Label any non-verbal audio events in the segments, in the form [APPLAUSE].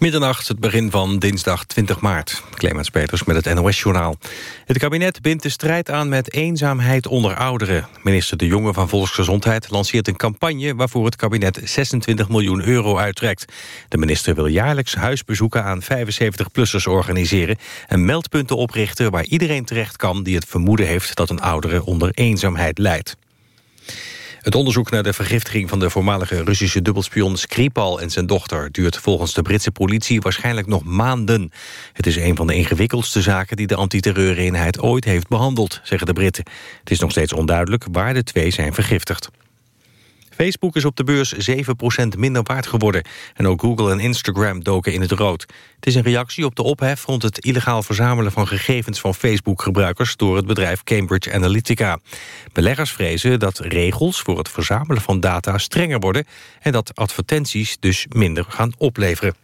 Middernacht, het begin van dinsdag 20 maart. Clemens Peters met het NOS-journaal. Het kabinet bindt de strijd aan met eenzaamheid onder ouderen. Minister De Jonge van Volksgezondheid lanceert een campagne... waarvoor het kabinet 26 miljoen euro uittrekt. De minister wil jaarlijks huisbezoeken aan 75-plussers organiseren... en meldpunten oprichten waar iedereen terecht kan... die het vermoeden heeft dat een oudere onder eenzaamheid lijdt. Het onderzoek naar de vergiftiging van de voormalige Russische dubbelspion Skripal en zijn dochter duurt volgens de Britse politie waarschijnlijk nog maanden. Het is een van de ingewikkeldste zaken die de antiterreureenheid ooit heeft behandeld, zeggen de Britten. Het is nog steeds onduidelijk waar de twee zijn vergiftigd. Facebook is op de beurs 7% minder waard geworden. En ook Google en Instagram doken in het rood. Het is een reactie op de ophef rond het illegaal verzamelen van gegevens van Facebook-gebruikers door het bedrijf Cambridge Analytica. Beleggers vrezen dat regels voor het verzamelen van data strenger worden en dat advertenties dus minder gaan opleveren.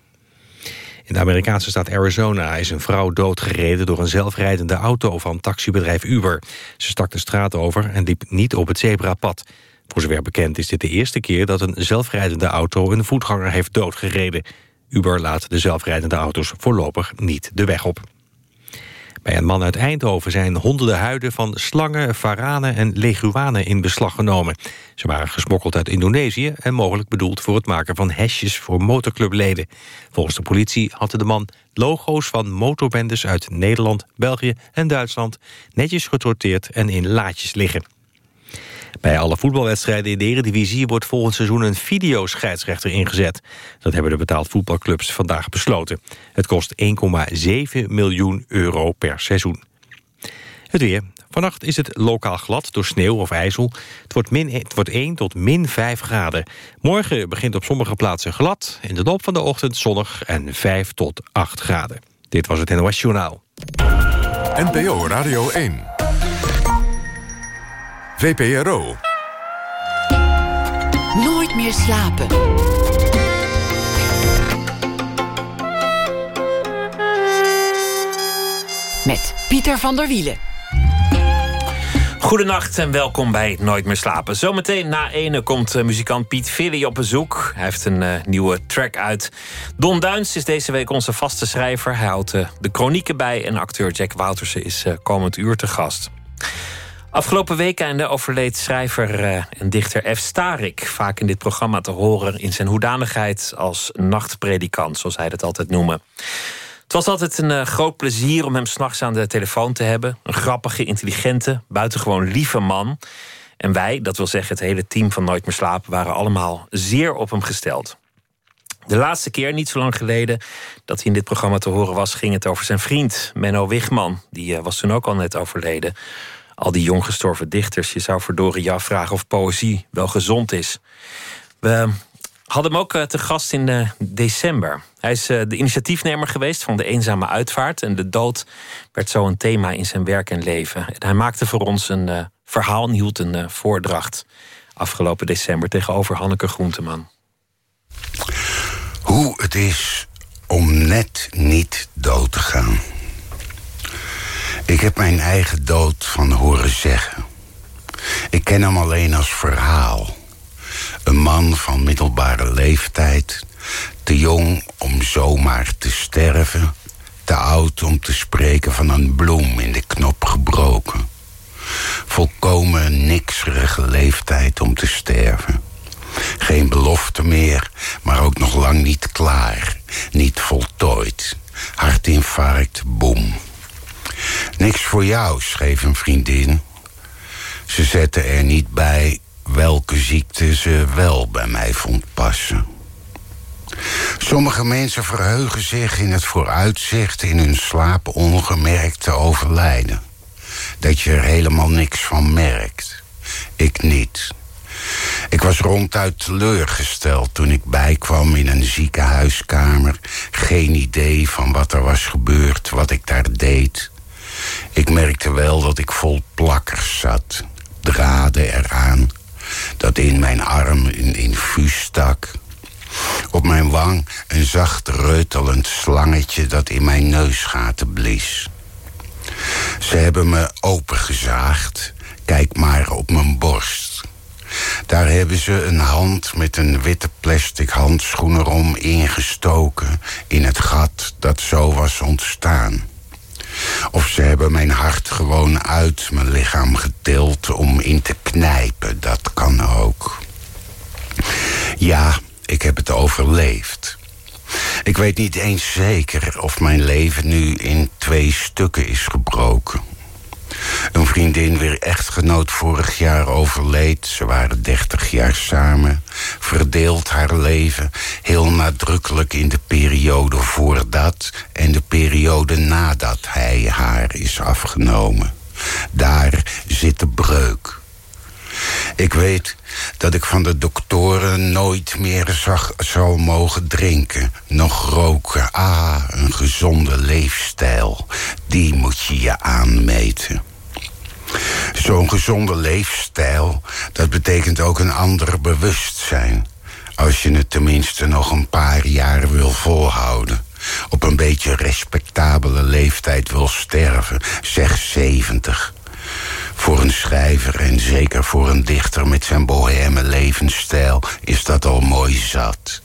In de Amerikaanse staat Arizona is een vrouw doodgereden door een zelfrijdende auto van taxibedrijf Uber. Ze stak de straat over en liep niet op het zebrapad. Voor zover bekend is dit de eerste keer dat een zelfrijdende auto een voetganger heeft doodgereden. Uber laat de zelfrijdende auto's voorlopig niet de weg op. Bij een man uit Eindhoven zijn honderden huiden van slangen, varanen en leguanen in beslag genomen. Ze waren gesmokkeld uit Indonesië en mogelijk bedoeld voor het maken van hesjes voor motorclubleden. Volgens de politie had de man logo's van motorbendes uit Nederland, België en Duitsland netjes getorteerd en in laadjes liggen. Bij alle voetbalwedstrijden in de Eredivisie wordt volgend seizoen een videoscheidsrechter ingezet. Dat hebben de betaald voetbalclubs vandaag besloten. Het kost 1,7 miljoen euro per seizoen. Het weer. Vannacht is het lokaal glad door sneeuw of ijzel. Het wordt, min, het wordt 1 tot min 5 graden. Morgen begint op sommige plaatsen glad. In de loop van de ochtend zonnig en 5 tot 8 graden. Dit was het NOS Journaal. NPO Radio 1. VPRO. Nooit meer slapen. Met Pieter van der Wielen. Goedenacht en welkom bij Nooit meer slapen. Zometeen na ene komt uh, muzikant Piet Villy op bezoek. Hij heeft een uh, nieuwe track uit. Don Duins is deze week onze vaste schrijver. Hij houdt uh, de chronieken bij en acteur Jack Woutersen is komend uur te gast. Afgelopen weekend overleed schrijver eh, en dichter F. Starik. Vaak in dit programma te horen in zijn hoedanigheid als nachtpredikant, zoals hij dat altijd noemen. Het was altijd een uh, groot plezier om hem s'nachts aan de telefoon te hebben. Een grappige, intelligente, buitengewoon lieve man. En wij, dat wil zeggen het hele team van Nooit meer slapen, waren allemaal zeer op hem gesteld. De laatste keer, niet zo lang geleden, dat hij in dit programma te horen was, ging het over zijn vriend Menno Wigman. Die uh, was toen ook al net overleden al die jong gestorven dichters. Je zou verdorie je afvragen of poëzie wel gezond is. We hadden hem ook eh, te gast in uh, december. Hij is uh, de initiatiefnemer geweest van de Eenzame Uitvaart. En de dood werd zo een thema in zijn werk en leven. En hij maakte voor ons een verhaal en hield een voordracht afgelopen december tegenover Hanneke Groenteman. Hoe het is om net niet dood te gaan. Ik heb mijn eigen dood van horen zeggen. Ik ken hem alleen als verhaal. Een man van middelbare leeftijd, te jong om zomaar te sterven, te oud om te spreken van een bloem in de knop gebroken. Volkomen nikserige leeftijd om te sterven. Geen belofte meer, maar ook nog lang niet klaar, niet voltooid. Hartinfarct, boem. Niks voor jou, schreef een vriendin. Ze zette er niet bij welke ziekte ze wel bij mij vond passen. Sommige mensen verheugen zich in het vooruitzicht in hun slaap ongemerkt te overlijden. Dat je er helemaal niks van merkt. Ik niet. Ik was ronduit teleurgesteld toen ik bijkwam in een ziekenhuiskamer. Geen idee van wat er was gebeurd, wat ik daar deed. Ik merkte wel dat ik vol plakkers zat, draden eraan, dat in mijn arm een infuus stak. Op mijn wang een zacht reutelend slangetje dat in mijn neusgaten blies. Ze hebben me opengezaagd, kijk maar op mijn borst. Daar hebben ze een hand met een witte plastic handschoen erom ingestoken... in het gat dat zo was ontstaan. Of ze hebben mijn hart gewoon uit mijn lichaam getild om in te knijpen. Dat kan ook. Ja, ik heb het overleefd. Ik weet niet eens zeker of mijn leven nu in twee stukken is gebroken. Een vriendin, weer echtgenoot, vorig jaar overleed. Ze waren dertig jaar samen. Verdeelt haar leven heel nadrukkelijk in de periode voordat... en de periode nadat hij haar is afgenomen. Daar zit de breuk. Ik weet dat ik van de doktoren nooit meer zag, zal mogen drinken, nog roken. Ah, een gezonde leefstijl, die moet je je aanmeten. Zo'n gezonde leefstijl, dat betekent ook een ander bewustzijn. Als je het tenminste nog een paar jaar wil volhouden. Op een beetje respectabele leeftijd wil sterven, zeg 70. Voor een schrijver en zeker voor een dichter met zijn boheme levensstijl is dat al mooi zat.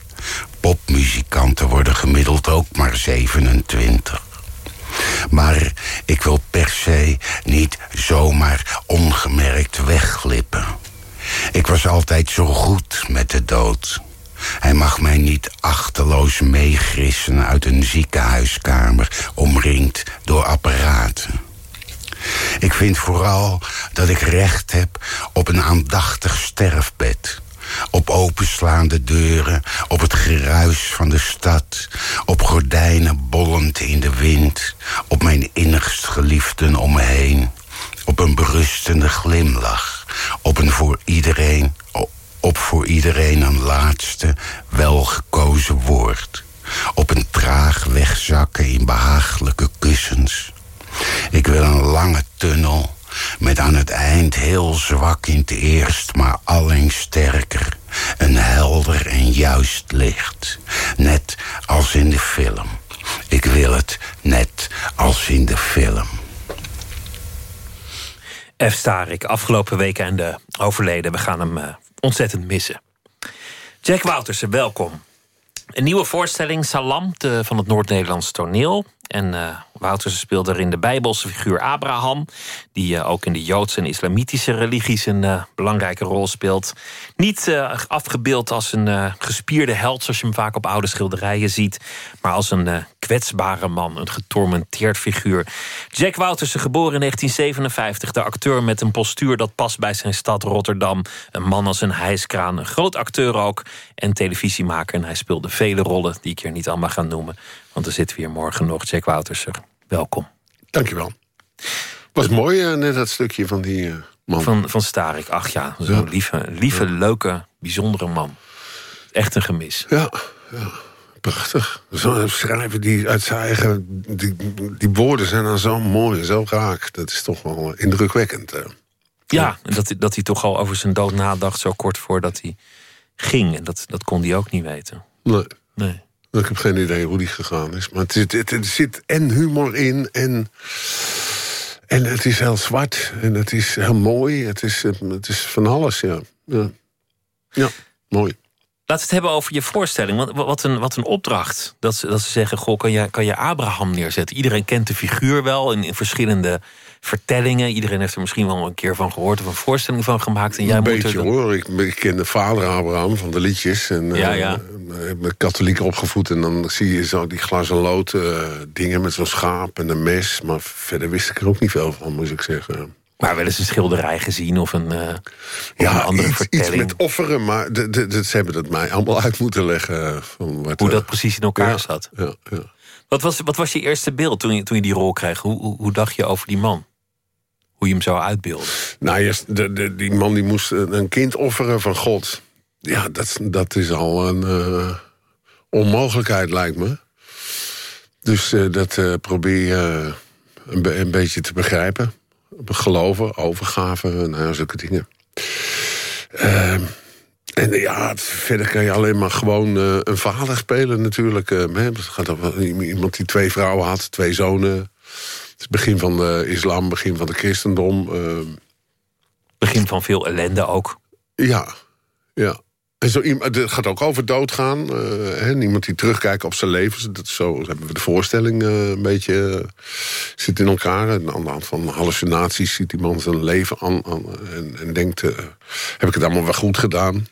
Popmuzikanten worden gemiddeld ook maar 27. Maar ik wil per se niet zomaar ongemerkt wegglippen. Ik was altijd zo goed met de dood. Hij mag mij niet achteloos meegrissen uit een ziekenhuiskamer... omringd door apparaten. Ik vind vooral dat ik recht heb op een aandachtig sterfbed. Op openslaande deuren, op het geruis van de stad... op gordijnen bollend in de wind... op mijn innigst geliefden om me heen... op een berustende glimlach... op een voor iedereen... op voor iedereen een laatste, welgekozen woord... op een traag wegzakken in behagelijke kussens... Ik wil een lange tunnel met aan het eind heel zwak in het eerst, maar allengs sterker. Een helder en juist licht. Net als in de film. Ik wil het net als in de film. F. Starik, afgelopen weekende overleden. We gaan hem uh, ontzettend missen. Jack Woutersen, welkom. Een nieuwe voorstelling, Salam, van het Noord-Nederlands toneel. En uh, Wouters speelt erin de Bijbelse figuur Abraham, die uh, ook in de Joodse en islamitische religies een uh, belangrijke rol speelt. Niet afgebeeld als een gespierde held, zoals je hem vaak op oude schilderijen ziet, maar als een kwetsbare man, een getormenteerd figuur. Jack Woutersen, geboren in 1957, de acteur met een postuur dat past bij zijn stad Rotterdam. Een man als een hijskraan, een groot acteur ook en televisiemaker. En hij speelde vele rollen die ik hier niet allemaal ga noemen. Want er zit weer morgen nog. Jack Wouters, welkom. Dankjewel. Was mooi, uh, net dat stukje van die uh, man. Van, van Starik, ach ja. Zo'n lieve, lieve leuke, bijzondere man. Echt een gemis. Ja, ja. prachtig. Zo'n schrijver die uit zijn eigen... Die, die woorden zijn dan zo mooi en zo raak. Dat is toch wel indrukwekkend. Ja, en dat, dat hij toch al over zijn dood nadacht... zo kort voordat hij ging. En dat, dat kon hij ook niet weten. Nee. Nee. Ik heb geen idee hoe die gegaan is. Maar het zit, en humor in en, en het is heel zwart. En het is heel mooi. Het is, het is van alles. Ja, ja mooi. Laten we het hebben over je voorstelling. Want wat een, wat een opdracht. Dat ze, dat ze zeggen, goh, kan je, kan je Abraham neerzetten? Iedereen kent de figuur wel in, in verschillende vertellingen. Iedereen heeft er misschien wel een keer van gehoord of een voorstelling van gemaakt. En jij een beetje hoor. Ik, ik ken de vader Abraham van de liedjes. En, ja, ja. Uh, ik ben katholiek opgevoed en dan zie je zo die glas en lood uh, dingen met zo'n schaap en een mes. Maar verder wist ik er ook niet veel van, moet ik zeggen. Maar wel eens een schilderij gezien of een, uh, ja, een andere iets, vertelling. iets met offeren, maar de, de, de, ze hebben het mij allemaal uit moeten leggen. Van wat, Hoe dat precies in elkaar ja, zat. Ja, ja. Wat, was, wat was je eerste beeld toen je, toen je die rol kreeg? Hoe, hoe, hoe dacht je over die man? Hoe je hem zou uitbeelden? Nou, eerst, de, de, die man die moest een kind offeren van God. Ja, dat, dat is al een uh, onmogelijkheid, lijkt me. Dus dat probeer je een, een, beetje te begrijpen. Geloven, overgave, nou, zulke dingen. Ehm, en ja, verder kan je alleen maar gewoon een vader spelen natuurlijk. het gaat over iemand die twee vrouwen had, twee zonen. Het begin van de islam, begin van de christendom. Begin van veel ellende ook. Ja, Ja. Zo het gaat ook over doodgaan. eh, hè, iemand die terugkijkt op zijn leven. Dat zo hebben we de voorstelling eh, een beetje... eh, zit in elkaar. En aan de hand van hallucinaties ziet die man zijn leven aan... en, en denkt, eh, heb ik het allemaal wel goed gedaan?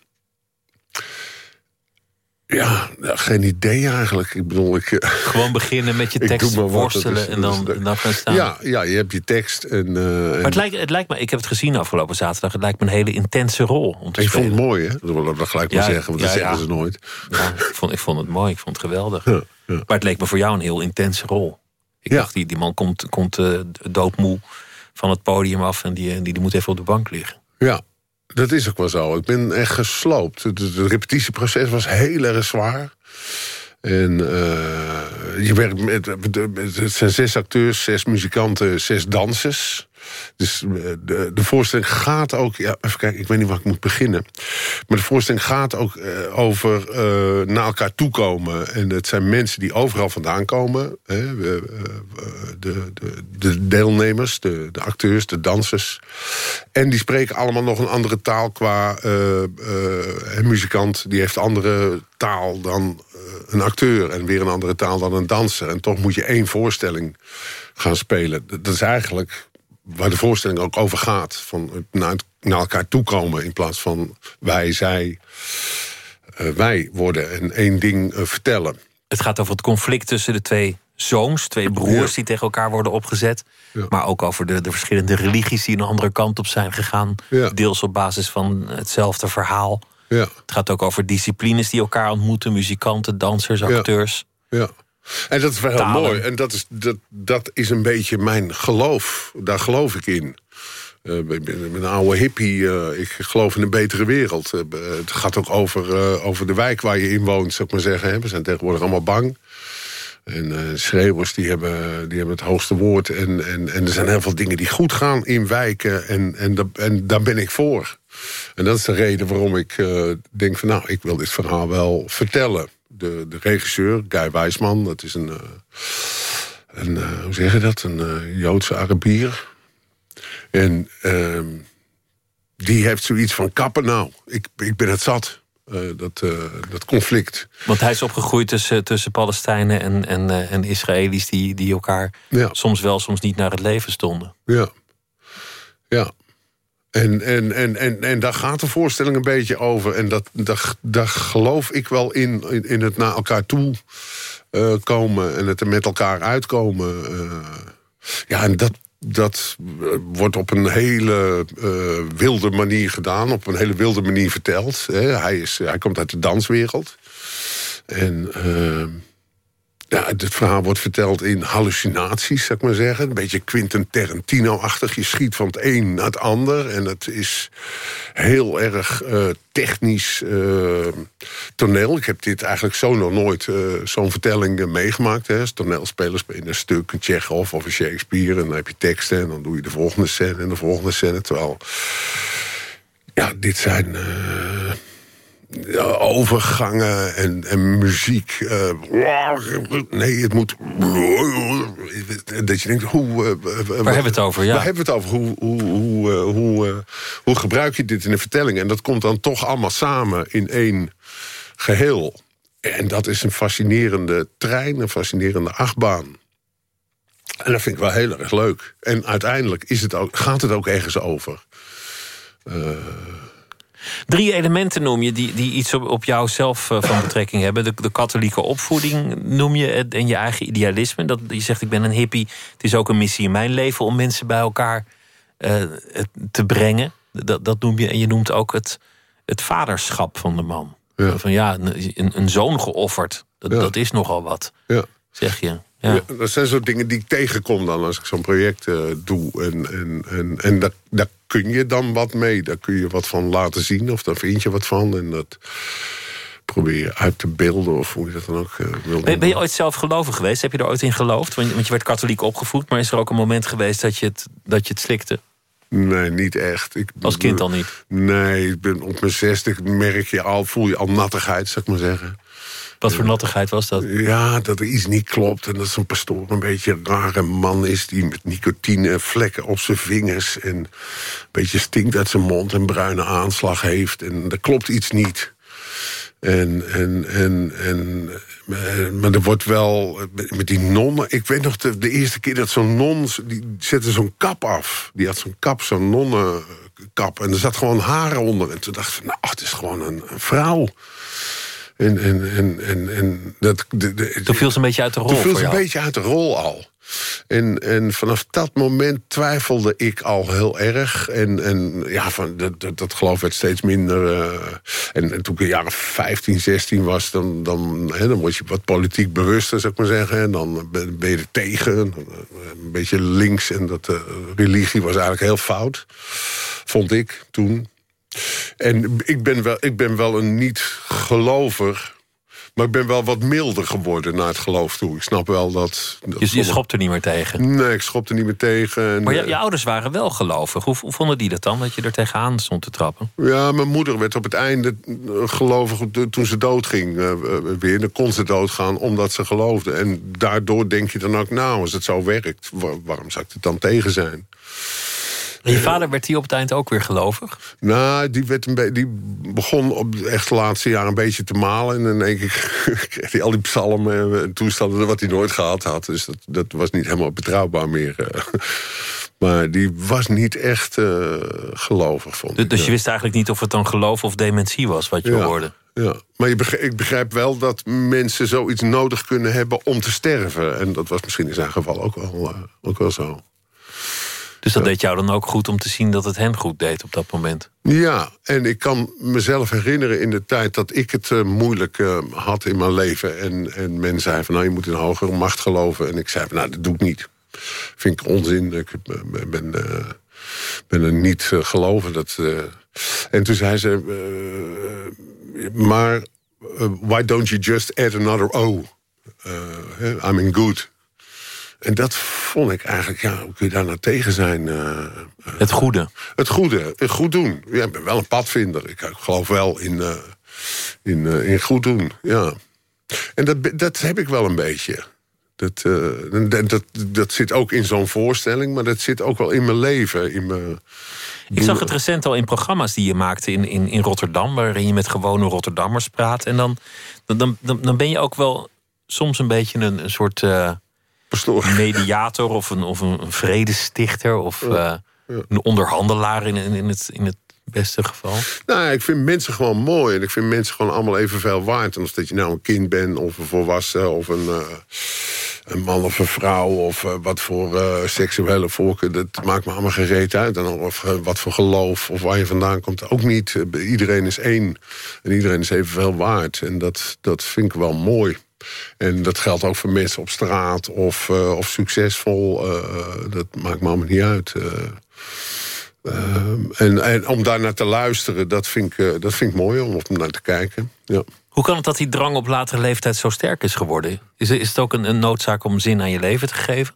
Ja, ja, geen idee eigenlijk. Ik bedoel, ik... eh, Gewoon beginnen met je [LAUGHS] tekst maar is- en dan, en dan gaan staan. ja, ja, je hebt je tekst en... eh, Maar en het lijkt, het lijkt me, ik heb het gezien afgelopen zaterdag, het lijkt me een hele intense rol om te ik vond het mooi, hè? Dat wil ik dat gelijk maar Ja, zeggen, want dat zeggen ja. ze nooit. Ja, ik, vond, ik vond het mooi, ik vond het geweldig. Maar het leek me voor jou een heel intense rol. Ik Ja. dacht, die, die man komt, komt eh, doodmoe van het podium af en die, die, die moet even op de bank liggen. Ja, dat is ook wel zo. Ik ben echt gesloopt. Het, repetitieproces was heel erg zwaar. En eh, je werkt met- het zijn zes acteurs, zes muzikanten, zes dansers. Dus eh, de, de voorstelling gaat ook... Ja, even kijken, ik weet niet waar ik moet beginnen. Maar de voorstelling gaat ook eh, over eh, naar elkaar toekomen. En het zijn mensen die overal vandaan komen. Hè, de, de, de deelnemers, de, de acteurs, de dansers. En die spreken allemaal nog een andere taal qua... een muzikant die heeft andere taal dan een acteur... en weer een andere taal dan een danser. En toch moet je één voorstelling gaan spelen. Dat is eigenlijk waar de voorstelling ook over gaat. Van het naar, naar elkaar toekomen in plaats van wij, zij, eh, wij worden. En één ding eh, vertellen. Het gaat over het conflict tussen de twee zoons, twee broers Ja. die tegen elkaar worden opgezet. Ja. Maar ook over de, de verschillende religies die een andere kant op zijn gegaan. Ja. Deels op basis van hetzelfde verhaal. Ja, Het gaat ook over disciplines die elkaar ontmoeten: muzikanten, dansers, Ja. acteurs. ja. En dat is wel heel Talen. mooi. En dat is, dat, dat is een beetje mijn geloof. Daar geloof ik in. Eh, ik ben een oude hippie. eh, ik geloof in een betere wereld. Eh, het gaat ook over, over de wijk waar je in woont, zou ik maar zeggen. We zijn tegenwoordig allemaal bang. En schreeuwers die hebben, die hebben het hoogste woord. En, en, en er zijn heel veel dingen die goed gaan in wijken. En, en, da- en daar ben ik voor. En dat is de reden waarom ik denk van... nou, ik wil dit verhaal wel vertellen. De, de regisseur, Guy Wijsman, dat is een... eh, een eh, hoe zeg je dat? Een eh, Joodse Arabier. En ehm, die heeft zoiets van kappen nou. Ik, ik ben het zat. dat, dat conflict. Want hij is opgegroeid tussen, tussen Palestijnen en, en, en Israëli's die, die elkaar Ja. soms wel, soms niet naar het leven stonden. Ja. Ja. En, en, en, en, en daar gaat de voorstelling een beetje over. En dat, daar, daar geloof ik wel in, in, het naar elkaar toe eh, komen en het er met elkaar uitkomen. eh. ja, en dat, dat eh, wordt op een hele wilde manier gedaan, op een hele wilde manier verteld. Hè. Hij, is, hij komt uit de danswereld. En eh, ja, het verhaal wordt verteld in hallucinaties, zou ik maar zeggen. Een beetje Quentin Tarantino-achtig. Je schiet van het een naar het ander. En het is heel erg eh, technisch eh, toneel. Ik heb dit eigenlijk zo nog nooit, eh, zo'n vertelling meegemaakt. Hè. Als toneelspeler speel je een stuk, een Chekhov of een Shakespeare... en dan heb je teksten en dan doe je de volgende scène en de volgende scène. Terwijl, ja, dit zijn... eh, overgangen en, en muziek. eh, nee, het moet... Dat je denkt, hoe... eh, Waar hebben we het over? Ja. Waar hebben we het over? Hoe, hoe, hoe, eh, hoe, eh, hoe gebruik je dit in een vertelling? En dat komt dan toch allemaal samen in één geheel. En dat is een fascinerende trein, een fascinerende achtbaan. En dat vind ik wel heel erg leuk. En uiteindelijk is het ook, gaat het ook ergens over. Drie elementen noem je die, die iets op, op jou zelf eh, van [CLEARS THROAT] betrekking hebben. De, de katholieke opvoeding noem je en je eigen idealisme. Dat, je zegt, ik ben een hippie. Het is ook een missie in mijn leven om mensen bij elkaar eh, te brengen. Dat, dat noem je. En je noemt ook het, het vaderschap van de man. Ja. Van ja, een, een zoon geofferd. Dat, Ja. dat is nogal wat, Ja. zeg je. Ja. Ja. dat zijn zo dingen die ik tegenkom dan als ik zo'n project eh, doe. En, en, en, en daar, daar kun je dan wat mee. Daar kun je wat van laten zien of daar vind je wat van. En dat probeer je uit te beelden of hoe je dat dan ook eh, wil Ben, ben je ooit zelf gelovig geweest? Heb je er ooit in geloofd? Want je, want je werd katholiek opgevoed, maar is er ook een moment geweest dat je het, dat je het slikte? Nee, niet echt. Ik, Als kind al niet? Nee, ik ben op mijn zestig merk je al, voel je al nattigheid, zou ik maar zeggen. Wat voor nattigheid was dat? Ja, dat er iets niet klopt. En dat zo'n pastoor een beetje een rare man is... die met nicotine vlekken op zijn vingers... en een beetje stinkt uit zijn mond en bruine aanslag heeft. En er klopt iets niet. En, en, en, en, eh, maar er wordt wel, met die nonnen... Ik weet nog de, de eerste keer dat zo'n non... die zette zo'n kap af. Die had zo'n kap, zo'n nonnenkap. En er zat gewoon haar onder. En toen dacht ik, nou, het is gewoon een, een vrouw. En, en, en, en, en dat, de, de, Toen viel ze een beetje uit de rol Toen viel ze een beetje uit de rol al. En, en vanaf dat moment twijfelde ik al heel erg. En, en ja, van, dat, dat, dat geloof werd steeds minder. eh, en, en toen ik een jaar of 15, 16 was... dan, dan, hè, dan word je wat politiek bewuster, zou ik maar zeggen. En dan ben, je er tegen. Een beetje links. En dat eh, religie was eigenlijk heel fout. Vond ik toen. En ik ben wel, ik ben wel een niet-gelover... maar ik ben wel wat milder geworden naar het geloof toe. Ik snap wel dat... dat Je, je schopt er niet meer tegen. Nee, ik schopte niet meer tegen. En, Maar je, eh, je ouders waren wel gelovig. Hoe, hoe vonden die dat dan, dat je er tegenaan stond te trappen? Ja, mijn moeder werd op het einde eh, gelovig toen ze doodging eh, weer. Dan kon ze doodgaan omdat ze geloofde. En daardoor denk je dan ook, nou, als het zo werkt... wa- waarom zou ik er dan tegen zijn? En je vader werd die op het eind ook weer gelovig? Nou, die, werd een be- die begon op echt de laatste jaar een beetje te malen. En dan denk ik, kreeg hij al die psalmen en toestanden wat hij nooit gehad had. Dus dat, dat was niet helemaal betrouwbaar meer. eh. [LAUGHS] Maar die was niet echt eh, gelovig, vond Dus, ik. dus je wist eigenlijk niet of het dan geloof of dementie was wat je Ja. hoorde? Ja, maar je begrijp, ik begrijp wel dat mensen zoiets nodig kunnen hebben om te sterven. En dat was misschien in zijn geval ook wel, eh, ook wel zo. Dus dat deed jou dan ook goed om te zien dat het hen goed deed op dat moment? Ja, en ik kan mezelf herinneren in de tijd dat ik het eh, moeilijk eh, had in mijn leven. En, en men zei van nou, je moet in hogere macht geloven. En ik zei van nou, dat doe ik niet. Vind ik onzin. Ik ben, ben, eh, ben er niet eh, geloven. Dat, eh. En toen zei ze, eh, maar eh, why don't you just add another O? Eh, I'm in good. En dat vond ik eigenlijk, ja, hoe kun je daar nou tegen zijn? eh, Het goede. het goede, het goed doen. Ja, ik ben wel een padvinder. Ik, ik geloof wel in, eh, in, eh, in goed doen, ja. En dat, dat heb ik wel een beetje. Dat, eh, en dat, dat, dat zit ook in zo'n voorstelling, maar dat zit ook wel in mijn leven. In mijn, Ik zag het recent al in programma's die je maakte in, in, in Rotterdam... waarin je met gewone Rotterdammers praat. En dan, dan, dan, dan ben je ook wel soms een beetje een, een soort pastoor. mediator... of een, of een vredestichter of eh, een onderhandelaar in, in, het, in het beste geval. Nou, ik vind mensen gewoon mooi. En ik vind mensen gewoon allemaal evenveel waard. En of dat je nou een kind bent, of een volwassen, of een, eh, een man of een vrouw... of eh, wat voor seksuele voorkeur, dat maakt me allemaal gereed uit. En of wat voor geloof, of waar je vandaan komt, ook niet. Iedereen is één. En iedereen is evenveel waard. En dat, dat vind ik wel mooi. En dat geldt ook voor mensen op straat of, eh, of succesvol. eh, dat maakt me allemaal niet uit. eh. Ehm, en, en om daar naar te luisteren, dat vind, ik, dat vind ik mooi om op naar te kijken. Ja. Hoe kan het dat die drang op latere leeftijd zo sterk is geworden? Is, is het ook een, een noodzaak om zin aan je leven te geven?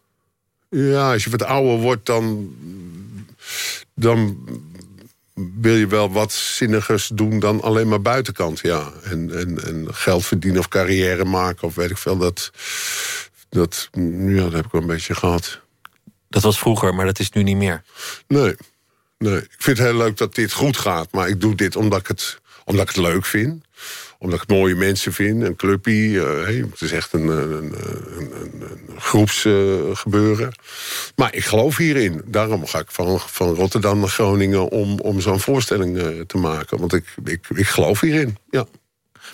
ja, als je wat ouder wordt, dan, dan wil je wel wat zinnigers doen dan alleen maar buitenkant. Ja. En, en, en geld verdienen of carrière maken of weet ik veel. Dat, dat, ja, dat heb ik wel een beetje gehad. Dat was vroeger, maar dat is nu niet meer. Nee, nee. Ik vind het heel leuk dat dit goed gaat. Maar ik doe dit omdat ik het, omdat ik het leuk vind. Omdat ik mooie mensen vind. Een clubpie. eh, hey, het is echt een, een, een, een, groepsgebeuren. maar ik geloof hierin. Daarom ga ik van, van Rotterdam naar Groningen... om, om zo'n voorstelling eh, te maken. Want ik, ik, ik geloof hierin, ja.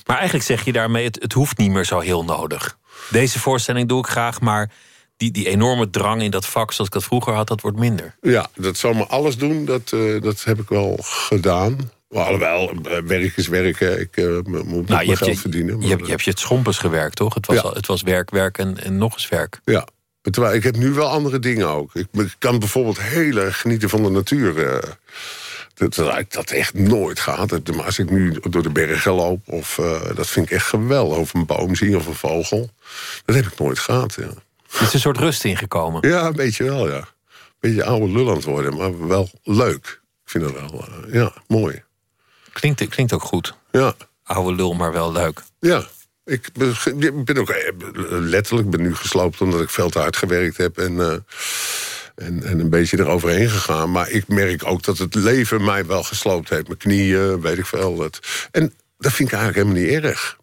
Maar eigenlijk zeg je daarmee, het, het hoeft niet meer zo heel nodig. Deze voorstelling doe ik graag, maar die, die enorme drang in dat vak... zoals ik dat vroeger had, dat wordt minder. Ja, dat zomaar alles doen, dat, eh, dat heb ik wel gedaan. Alhoewel, eh, werk is werken. Ik eh, moet Nou, mijn je, geld je, verdienen. je, maar, hebt, je hebt je het schompers gewerkt, toch? Het was, Ja. al- het was werk, werk en, en nog eens werk. Ja, terwijl ik heb nu wel andere dingen ook. Ik, ik kan bijvoorbeeld heel erg genieten van de natuur. eh. dat, dat ik dat echt nooit gehad heb. Maar als ik nu door de bergen loop, of, dat vind ik echt geweldig. Of een boom zien of een vogel. Dat heb ik nooit gehad, ja. Er is een soort rust ingekomen. Ja, een beetje wel, ja. Een beetje oude lul aan het worden, maar wel leuk. Ik vind het wel, ja, mooi. Klinkt, klinkt ook goed. Ja, Oude lul, maar wel leuk. ja. Ik ben, ook eh, letterlijk ben nu gesloopt omdat ik veel te hard gewerkt heb. En, eh, en, en een beetje eroverheen gegaan. Maar ik merk ook dat het leven mij wel gesloopt heeft. Mijn knieën, weet ik veel. Dat. En dat vind ik eigenlijk helemaal niet erg.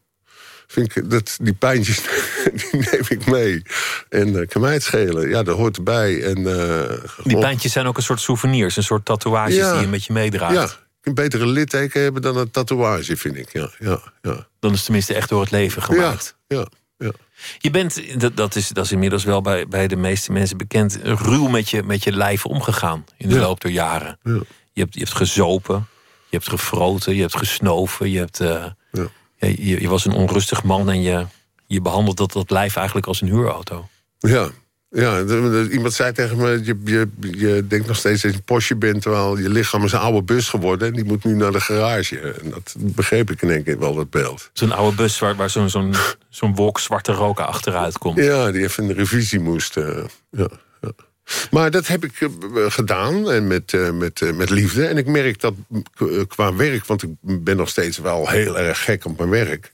Vind ik dat, die pijntjes [LAUGHS] die neem ik mee. En uh, kan mij het schelen. Ja, dat hoort erbij. En, uh, die pijntjes zijn ook een soort souvenirs. Een soort tatoeages Ja. die je met je meedraagt. ja, een betere litteken hebben dan een tatoeage, vind ik. Ja, ja, ja. Dan is het tenminste echt door het leven gemaakt. ja, ja. Je bent, dat, dat, is, dat is inmiddels wel bij, bij de meeste mensen bekend... ruw met je, met je lijf omgegaan in de Ja. loop der jaren. Ja. Je, hebt, je hebt gezopen, je hebt gefroten, je hebt gesnoven... je, hebt, eh, je, je was een onrustig man en je, je behandelt dat, dat lijf eigenlijk als een huurauto. Ja, ja iemand zei tegen me... Je, je, je denkt nog steeds dat je een postje bent... terwijl je lichaam is een oude bus geworden... en die moet nu naar de garage. En dat begreep ik in één keer wel, dat beeld. Zo'n oude bus waar, waar zo'n zo'n zo'n wolk zwarte rook achteruit komt. Ja, die even in de revisie moest. eh, ja, ja. Maar dat heb ik eh, gedaan en met, eh, met, met liefde. En ik merk dat qua werk... want ik ben nog steeds wel heel erg gek op mijn werk...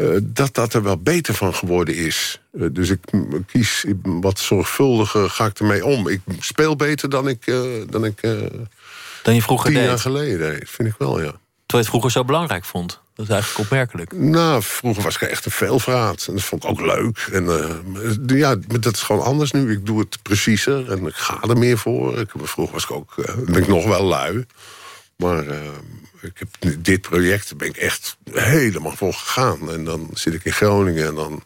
eh, dat dat er wel beter van geworden is. Eh, dus ik kies wat zorgvuldiger, ga ik ermee om. Ik speel beter dan ik, eh, dan ik Dan je vroeger tien deed. jaar geleden. Vind ik wel, ja. Terwijl je het vroeger zo belangrijk vond. Dat is eigenlijk opmerkelijk. Nou, vroeger was ik echt een veelvraat. En dat vond ik ook leuk. En ja, dat is gewoon anders nu. Ik doe het preciezer en ik ga er meer voor. Ik, vroeger was ik ook, ben ik nog wel lui. Maar eh, ik heb dit project, ben ik echt helemaal voor gegaan. En dan zit ik in Groningen en dan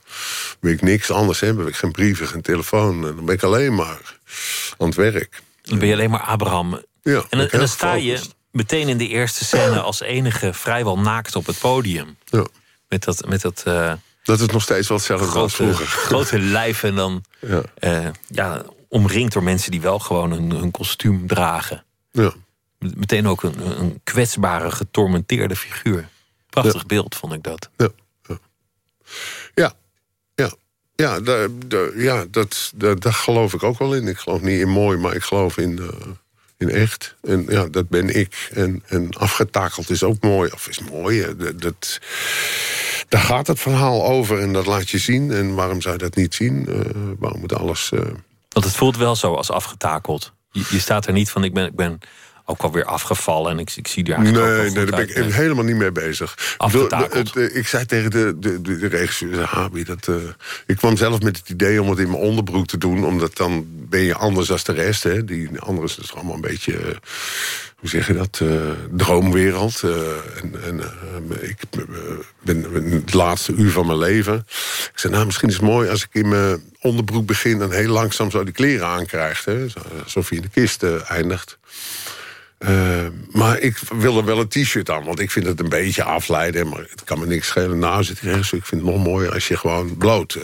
wil ik niks anders hebben. Heb ik geen brieven, geen telefoon. En dan ben ik alleen maar aan het werk. Dan ben je alleen maar Abraham. Ja, En, dan- en sta je meteen in de eerste scène als enige vrijwel naakt op het podium. Ja. Met dat, met dat eh, Dat is nog steeds wel hetzelfde als grote, vroeger. grote lijf en dan Ja. eh, ja, omringd door mensen die wel gewoon hun, hun kostuum dragen. Ja. Meteen ook een, een kwetsbare, getormenteerde figuur. Prachtig beeld vond ik dat. Ja, ja. ja, ja. Ja, daar, daar- ja dat, daar, daar geloof ik ook wel in. Ik geloof niet in mooi, maar ik geloof in, eh, in echt. En ja, dat ben ik. En, en afgetakeld is ook mooi. Of is mooi. Dat, dat, daar gaat het verhaal over en dat laat je zien. En waarom zou je dat niet zien? Eh, waarom moet alles... eh, Want het voelt wel zo als afgetakeld. Je, je staat er niet van, ik ben, ik ben ook alweer afgevallen en ik, ik zie er eigenlijk Nee, nee, daar ben ik helemaal niet mee bezig. Ik Afgetakeld. het, eh, Ik zei tegen de, de, de, de regisseur, Habi, dat, eh, ik kwam zelf met het idee om het in mijn onderbroek te doen. Omdat dan ben je anders dan de rest. Hè. Die anderen is dus allemaal een beetje, eh, hoe zeg je dat, droomwereld. en en ik ben het laatste uur van mijn leven. Ik zei, nou, misschien is het mooi als ik in mijn onderbroek begin... en heel langzaam zo die kleren aankrijgt. Hè. Alsof je in de kist eindigt. Eh, maar ik wil er wel een t-shirt aan, want ik vind het een beetje afleiden. Maar het kan me niks schelen. Nou zit ik ergens. Ik vind het nog mooier als je gewoon bloot. eh.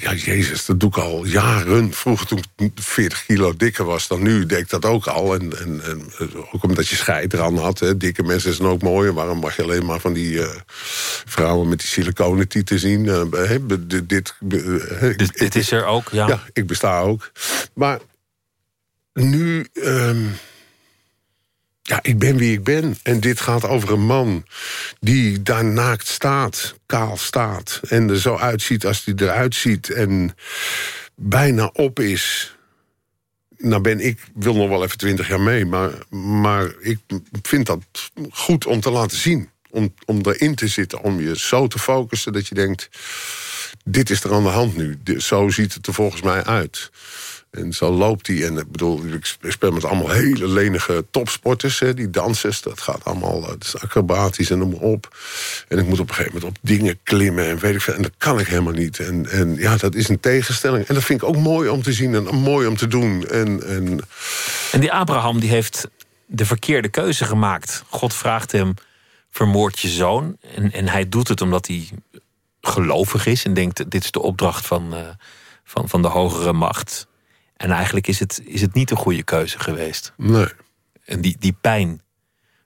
Ja, jezus, dat doe ik al jaren. Vroeger toen ik 40 kilo dikker was dan nu, deed ik dat ook al. En, en, en eh, ook omdat je scheid eraan had. Hè. Dikke mensen zijn ook mooi. Waarom mag je alleen maar van die vrouwen met die siliconen tieten zien? Dit, dit is er ook, ja. ja, ik besta ook. Maar nu... ehm, ja, ik ben wie ik ben. En dit gaat over een man die daar naakt staat, kaal staat... en er zo uitziet als hij eruit ziet en bijna op is... Nou ben ik, wil nog wel even twintig jaar mee... Maar, maar ik vind dat goed om te laten zien. Om, om erin te zitten, om je zo te focussen dat je denkt... dit is er aan de hand nu. Zo ziet het er volgens mij uit. En zo loopt hij. En ik bedoel, ik speel met allemaal hele lenige topsporters. Hè, die dansers, dat gaat allemaal het is acrobatisch en noem op. En ik moet op een gegeven moment op dingen klimmen en weet ik veel. En dat kan ik helemaal niet. En, en ja, dat is een tegenstelling. En dat vind ik ook mooi om te zien en mooi om te doen. En, en En die Abraham die heeft de verkeerde keuze gemaakt. God vraagt hem, vermoord je zoon. En, en hij doet het omdat hij gelovig is... en denkt, dit is de opdracht van, eh, van, van de hogere macht. En eigenlijk is het, is het niet een goede keuze geweest. nee. En die, die pijn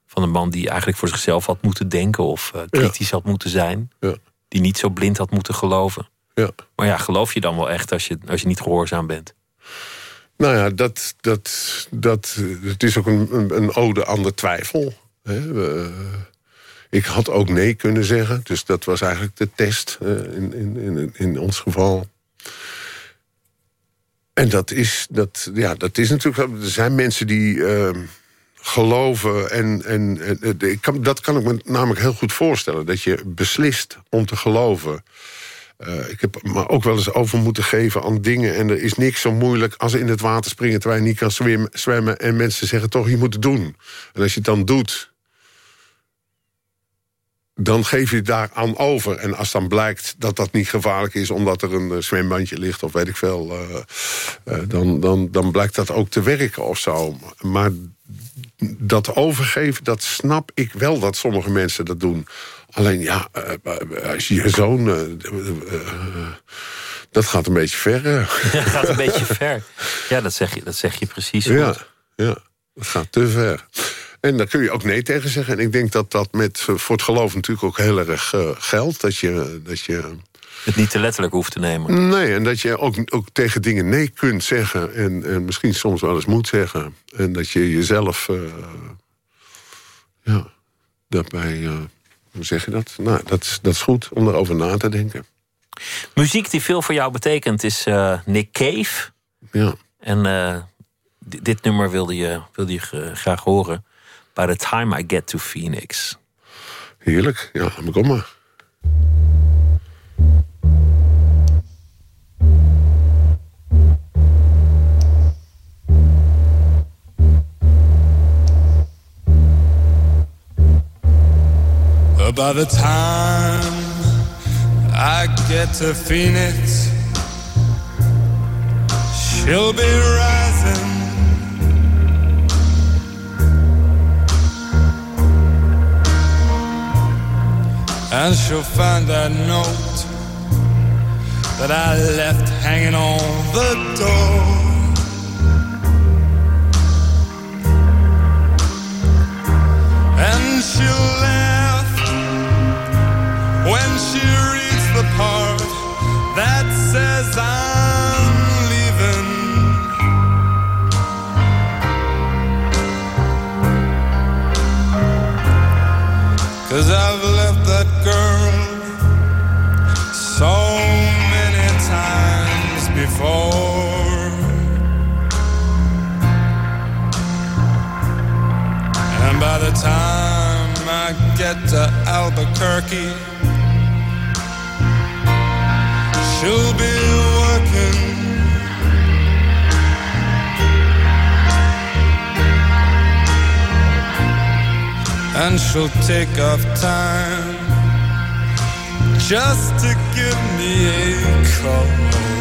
van een man die eigenlijk voor zichzelf had moeten denken... of eh, kritisch had moeten zijn. Ja. Die niet zo blind had moeten geloven. Ja. Maar ja, geloof je dan wel echt als je, als je niet gehoorzaam bent? Nou ja, dat, dat, dat, het is ook een, een, een ode aan de twijfel. Hè. We- Ik had ook nee kunnen zeggen. Dus dat was eigenlijk de test uh, in, in, in, in ons geval. En dat is, dat, ja, dat is natuurlijk... Er zijn mensen die uh, geloven. En, en, en ik kan, dat kan ik me namelijk heel goed voorstellen. Dat je beslist om te geloven. Uh, ik heb me ook wel eens over moeten geven aan dingen... en er is niks zo moeilijk als in het water springen... terwijl je niet kan zwemmen en mensen zeggen toch, je moet het doen. En als je het dan doet dan geef je daar aan over. En als dan blijkt dat dat niet gevaarlijk is... omdat er een uh, zwembandje ligt of weet ik veel... Uh, uh, dan, dan, dan blijkt dat ook te werken of zo. Maar dat overgeven, dat snap ik wel dat sommige mensen dat doen. Alleen ja, als je je zoon... dat gaat een beetje ver. Ja, [LAUGHS] dat gaat een beetje [LAUGHS] ver. Ja, dat zeg je, dat zeg je precies Ja, ja, dat gaat te ver. En daar kun je ook nee tegen zeggen. En ik denk dat dat met, voor het geloof natuurlijk ook heel erg uh, geldt. Dat je, dat je het niet te letterlijk hoeft te nemen. Nee, en dat je ook, ook tegen dingen nee kunt zeggen. En, en misschien soms wel eens moet zeggen. En dat je jezelf... Uh, ja, daarbij... Uh, hoe zeg je dat? Nou, dat is, dat is goed om erover na te denken. Muziek die veel voor jou betekent is Nick Cave. Ja. En dit nummer wilde je, wilde je graag horen. By the time I get to Phoenix. Heerlijk, ja, kom maar. By the time I get to Phoenix, she'll be rising. And she'll find that note that I left hanging on the door. And she'll laugh when she reads the part that says I'm leaving. Cause I've time I get to Albuquerque, she'll be working. And she'll take off time just to give me a call.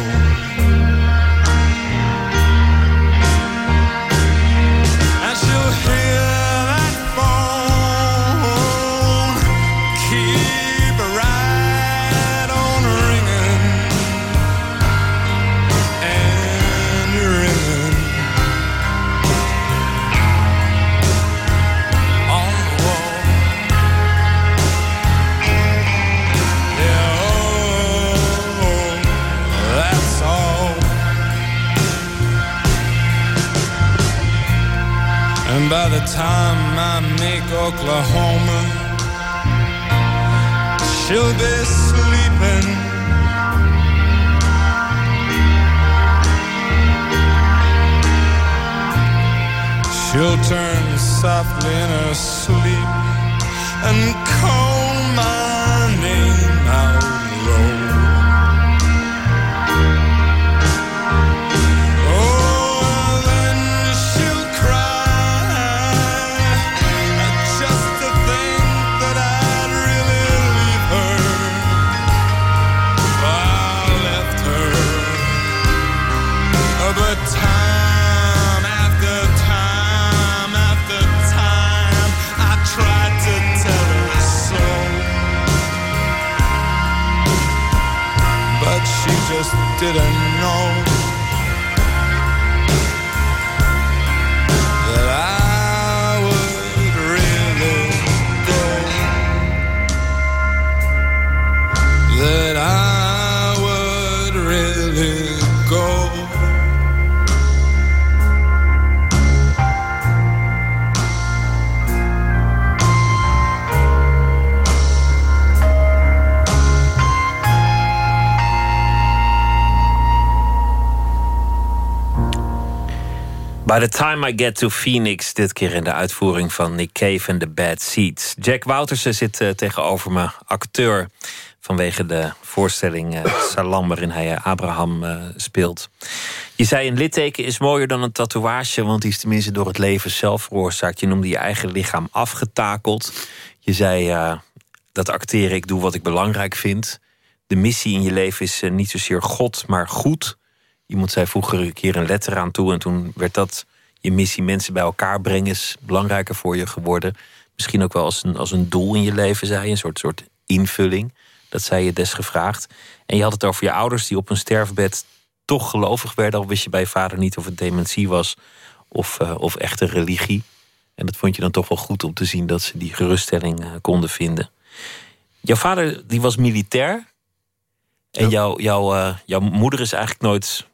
Time I make Oklahoma, she'll be sleeping. She'll turn softly in her sleep and call my didn't know By the time I get to Phoenix, dit keer in de uitvoering van Nick Cave en The Bad Seeds. Jack Woutersen zit eh, tegenover me, acteur, vanwege de voorstelling eh, [COUGHS] Salam, waarin hij eh, Abraham speelt. Je zei een litteken is mooier dan een tatoeage, want die is tenminste door het leven zelf veroorzaakt. Je noemde je eigen lichaam afgetakeld. Je zei dat acteren, ik doe wat ik belangrijk vind. De missie in je leven is niet zozeer God, maar goed. Iemand zei vroeger een keer een letter aan toe. En toen werd dat je missie mensen bij elkaar brengen. Is belangrijker voor je geworden. Misschien ook wel als een, als een doel in je leven, zei je. Een soort, soort invulling. Dat zei je desgevraagd. En je had het over je ouders die op een sterfbed toch gelovig werden. Al wist je bij je vader niet of het dementie was of, eh, of echte religie. En dat vond je dan toch wel goed om te zien dat ze die geruststelling eh, konden vinden. Jouw vader die was militair. En Ja. jouw, jouw, eh, jouw moeder is eigenlijk nooit,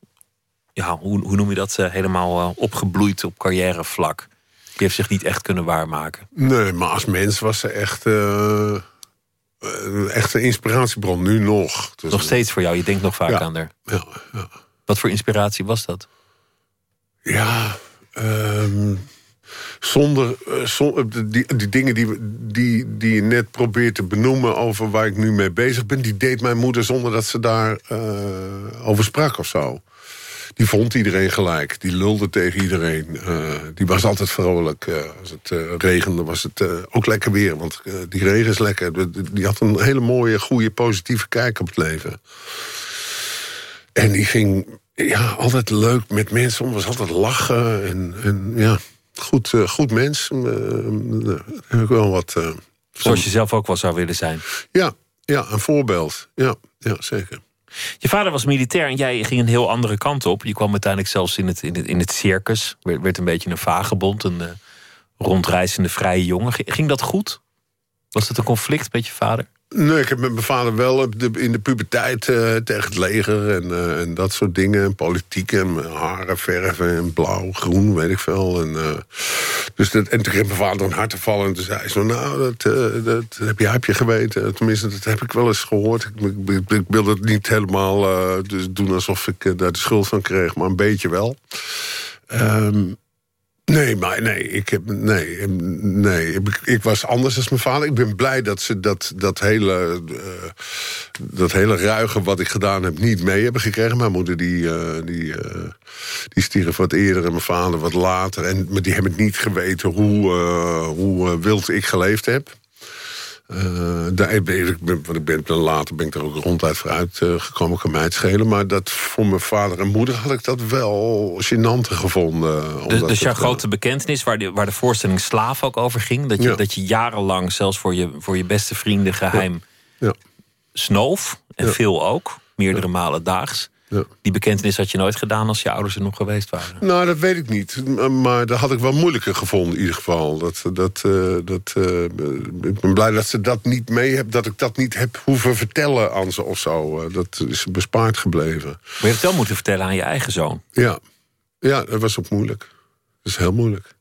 ja, hoe, hoe noem je dat, eh, helemaal eh, opgebloeid op carrièrevlak. Die heeft zich niet echt kunnen waarmaken. Nee, maar als mens was ze echt, eh, een echte inspiratiebron. Nu nog. Dus, Nog steeds voor jou, je denkt nog vaak Ja. aan haar. Ja, ja. Wat voor inspiratie was dat? Ja, ehm, zonder, eh, zon- die, die dingen die, die, die je net probeert te benoemen over waar ik nu mee bezig ben, die deed mijn moeder zonder dat ze daar over sprak of zo. Die vond iedereen gelijk. Die lulde tegen iedereen. Eh, die was altijd vrolijk. Eh, als het eh, regende was het ook lekker weer. Want die regen is lekker. Die- had een hele mooie, goede, positieve kijk op het leven. En die ging ja, altijd leuk met mensen om. Was altijd lachen. En, en ja, goed, goed mens. Heb ik wel wat... Zoals je zelf ook wel zou willen zijn. ja, ja, een voorbeeld. Ja, ja zeker. Je vader was militair en jij ging een heel andere kant op. Je kwam uiteindelijk zelfs in het, in het, in het circus. Werd, werd een beetje een vagebond, een eh, rondreizende vrije jongen. Ging dat goed? Was het een conflict met je vader? Nee, ik heb met mijn vader wel in de puberteit eh, tegen het leger en, eh, en dat soort dingen. En politiek en haren verven en blauw, groen, weet ik veel. En, eh, dus dat, en toen kreeg mijn vader een hart te vallen. En toen zei hij zo, nou, dat, dat heb, je, heb je geweten. Tenminste, dat heb ik wel eens gehoord. Ik, ik, ik, het niet helemaal dus doen alsof ik daar de schuld van kreeg. Maar een beetje wel. Ehm, Nee, maar nee, ik, heb, nee, nee ik, was anders als mijn vader. Ik ben blij dat ze dat, dat, hele, eh, dat hele ruige wat ik gedaan heb niet mee hebben gekregen. Mijn moeder die, eh, die, eh, die stierf wat eerder en mijn vader wat later. En, maar die hebben niet geweten hoe, hoe wild ik geleefd heb. Eh, daar ik, ben, want ik ben, later ben ik er ook ronduit vooruit eh, gekomen, kan mij het schelen. Maar dat voor mijn vader en moeder had ik dat wel gênanter gevonden. Dus, dus jouw grote bekentenis, waar de, waar de voorstelling Slaaf ook over ging... dat je, Ja. dat je jarenlang zelfs voor je, voor je beste vrienden geheim Ja. snoof. En veel ook, meerdere malen daags. Ja. Die bekentenis had je nooit gedaan als je ouders er nog geweest waren. Nou, dat weet ik niet. Maar dat had ik wel moeilijker gevonden in ieder geval. Dat, dat, eh, dat, eh, ik ben blij dat ze dat niet mee hebben. Dat ik dat niet heb hoeven vertellen aan ze of zo. Eh, Dat is bespaard gebleven. Maar je hebt het wel moeten vertellen aan je eigen zoon. Ja, ja dat was ook moeilijk. Dat is heel moeilijk.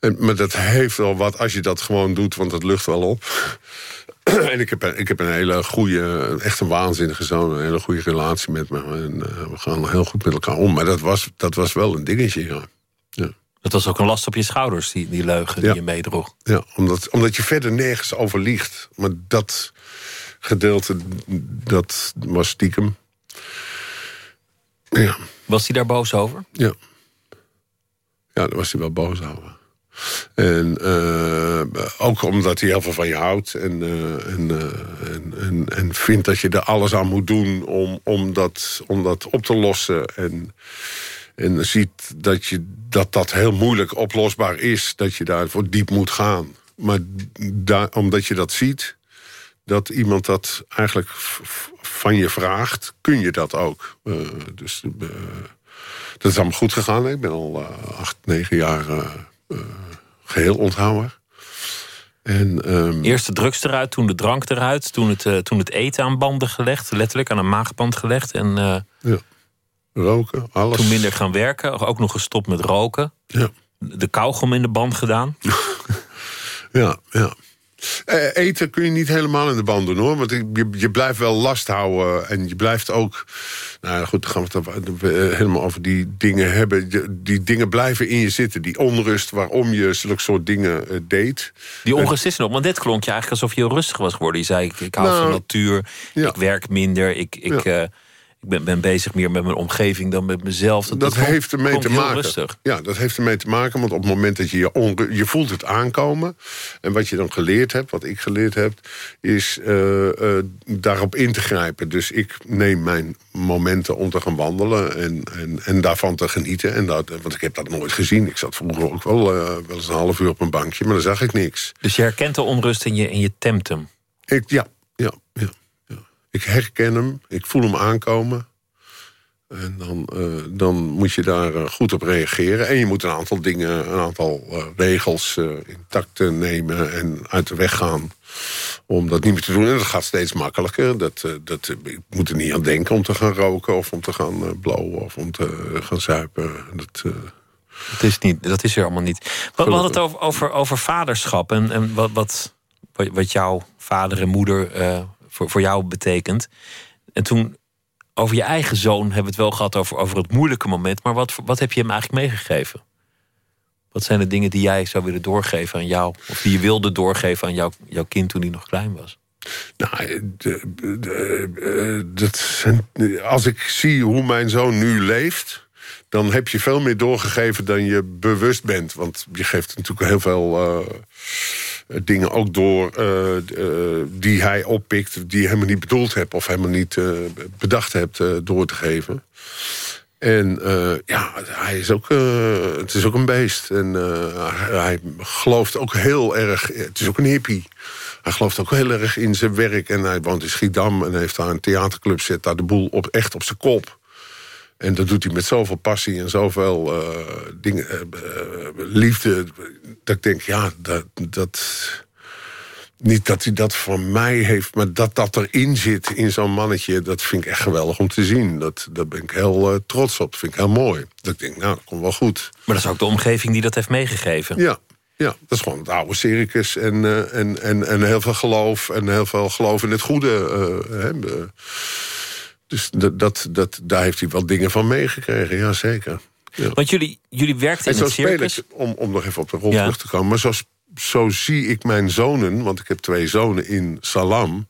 En, maar dat heeft wel wat als je dat gewoon doet, want dat lucht wel op. [CLEARS THROAT] en ik heb, een- ik heb een hele goede, echt een waanzinnige zoon, een hele goede relatie met me. En eh, we gaan heel goed met elkaar om. Maar dat was, dat was wel een dingetje, ja. ja. Dat was ook een last op je schouders, die, die leugen die Ja. je meedroeg. Ja, omdat, omdat je verder nergens over liegt. Maar dat gedeelte, dat was stiekem. Ja, Was hij daar boos over? ja. Ja, daar was hij wel boos over. En eh, ook omdat hij heel veel van je houdt. En, eh, en, eh, en, en, en vindt dat je er alles aan moet doen om, om, dat, om dat op te lossen. En, en ziet dat, je, dat dat heel moeilijk oplosbaar is. Dat je daarvoor diep moet gaan. Maar omdat je dat ziet, dat iemand dat eigenlijk van je vraagt, kun je dat ook. Dus dat is allemaal goed gegaan. Ik ben al acht, negen jaar geheel onthouwer. En, ehm, Eerst de drugs eruit, toen de drank eruit, toen het, eh, toen het eten aan banden gelegd, letterlijk aan een maagband gelegd. En eh, ja, roken, alles. toen minder gaan werken, ook nog gestopt met roken. Ja, De kauwgom in de band gedaan. [LAUGHS] ja, ja. Eh, eten kun je niet helemaal in de band doen hoor. Want je, je blijft wel last houden. En je blijft ook. Nou goed, dan gaan we het eh, helemaal over die dingen hebben. Die, die dingen blijven in je zitten. Die onrust waarom je zulke soort dingen eh, deed. Die onrust is nog, want dit klonk je eigenlijk alsof je heel rustig was geworden. Je zei, ik, ik hou Nou, van natuur, ja. ik werk minder, ik, ik, Ja. Ik ben, ben bezig meer met mijn omgeving dan met mezelf. Dat, heeft ermee te maken. rustig. Ja, dat heeft ermee te maken. Want op het moment dat je je onru- je voelt het aankomen. En wat je dan geleerd hebt, wat ik geleerd heb, is eh, eh, daarop in te grijpen. Dus ik neem mijn momenten om te gaan wandelen en, en, en daarvan te genieten. En dat, want ik heb dat nooit gezien. Ik zat vroeger ook wel, eh, wel eens een half uur op een bankje, maar dan zag ik niks. Dus je herkent de onrust en je, en je temt hem. Ik, ja. Ik herken hem, ik voel hem aankomen. En dan, eh, dan moet je daar eh, goed op reageren. En je moet een aantal dingen, een aantal eh, regels intact nemen en uit de weg gaan. Om dat niet meer te doen. En dat gaat steeds makkelijker. Dat, dat, ik moet er niet aan denken om te gaan roken of om te gaan blowen of om te gaan zuipen. Dat, Dat is, niet, dat is er allemaal niet. We, we hadden het over, over, over vaderschap en, en wat, wat, wat- jouw vader en moeder voor, voor jou betekent. En toen over je eigen zoon hebben we het wel gehad over, over het moeilijke moment. Maar wat, wat heb je hem eigenlijk meegegeven? Wat zijn de dingen die jij zou willen doorgeven aan jou? Of die je wilde doorgeven aan jouw, jouw kind toen hij nog klein was? Nou, de- de- eh, dat als ik zie hoe mijn zoon nu leeft... dan heb je veel meer doorgegeven dan je bewust bent. Want je geeft natuurlijk heel veel eh, dingen ook door... eh, eh, die hij oppikt, die je helemaal niet bedoeld hebt... of helemaal niet bedacht hebt door te geven. En ja, hij is ook, het is ook een beest. En hij, hij gelooft ook heel erg... Het is ook een hippie. Hij gelooft ook heel erg in zijn werk. En hij woont in Schiedam en heeft daar een theaterclub. Zet daar de boel op, echt op zijn kop. En dat doet hij met zoveel passie en zoveel eh, dingen, eh, eh, liefde. Dat ik denk, ja, dat, dat... Niet dat hij dat van mij heeft, maar dat dat erin zit in zo'n mannetje... dat vind ik echt geweldig om te zien. Dat, daar ben ik heel trots op. Dat vind ik heel mooi. Dat ik denk, nou, dat komt wel goed. Maar dat is ook de omgeving die dat heeft meegegeven. Ja, ja dat is gewoon het oude circus. En, en, en, en heel veel geloof. En heel veel geloof in het goede. hè, eh. Dus dat, dat, dat, daar heeft hij wel dingen van meegekregen, ja zeker. Ja. Want jullie, jullie werkten En in zo het speel circus. ik, om, om nog even op de rol Ja. terug te komen... maar zo, zo zie ik mijn zonen, want ik heb twee zonen in Salam...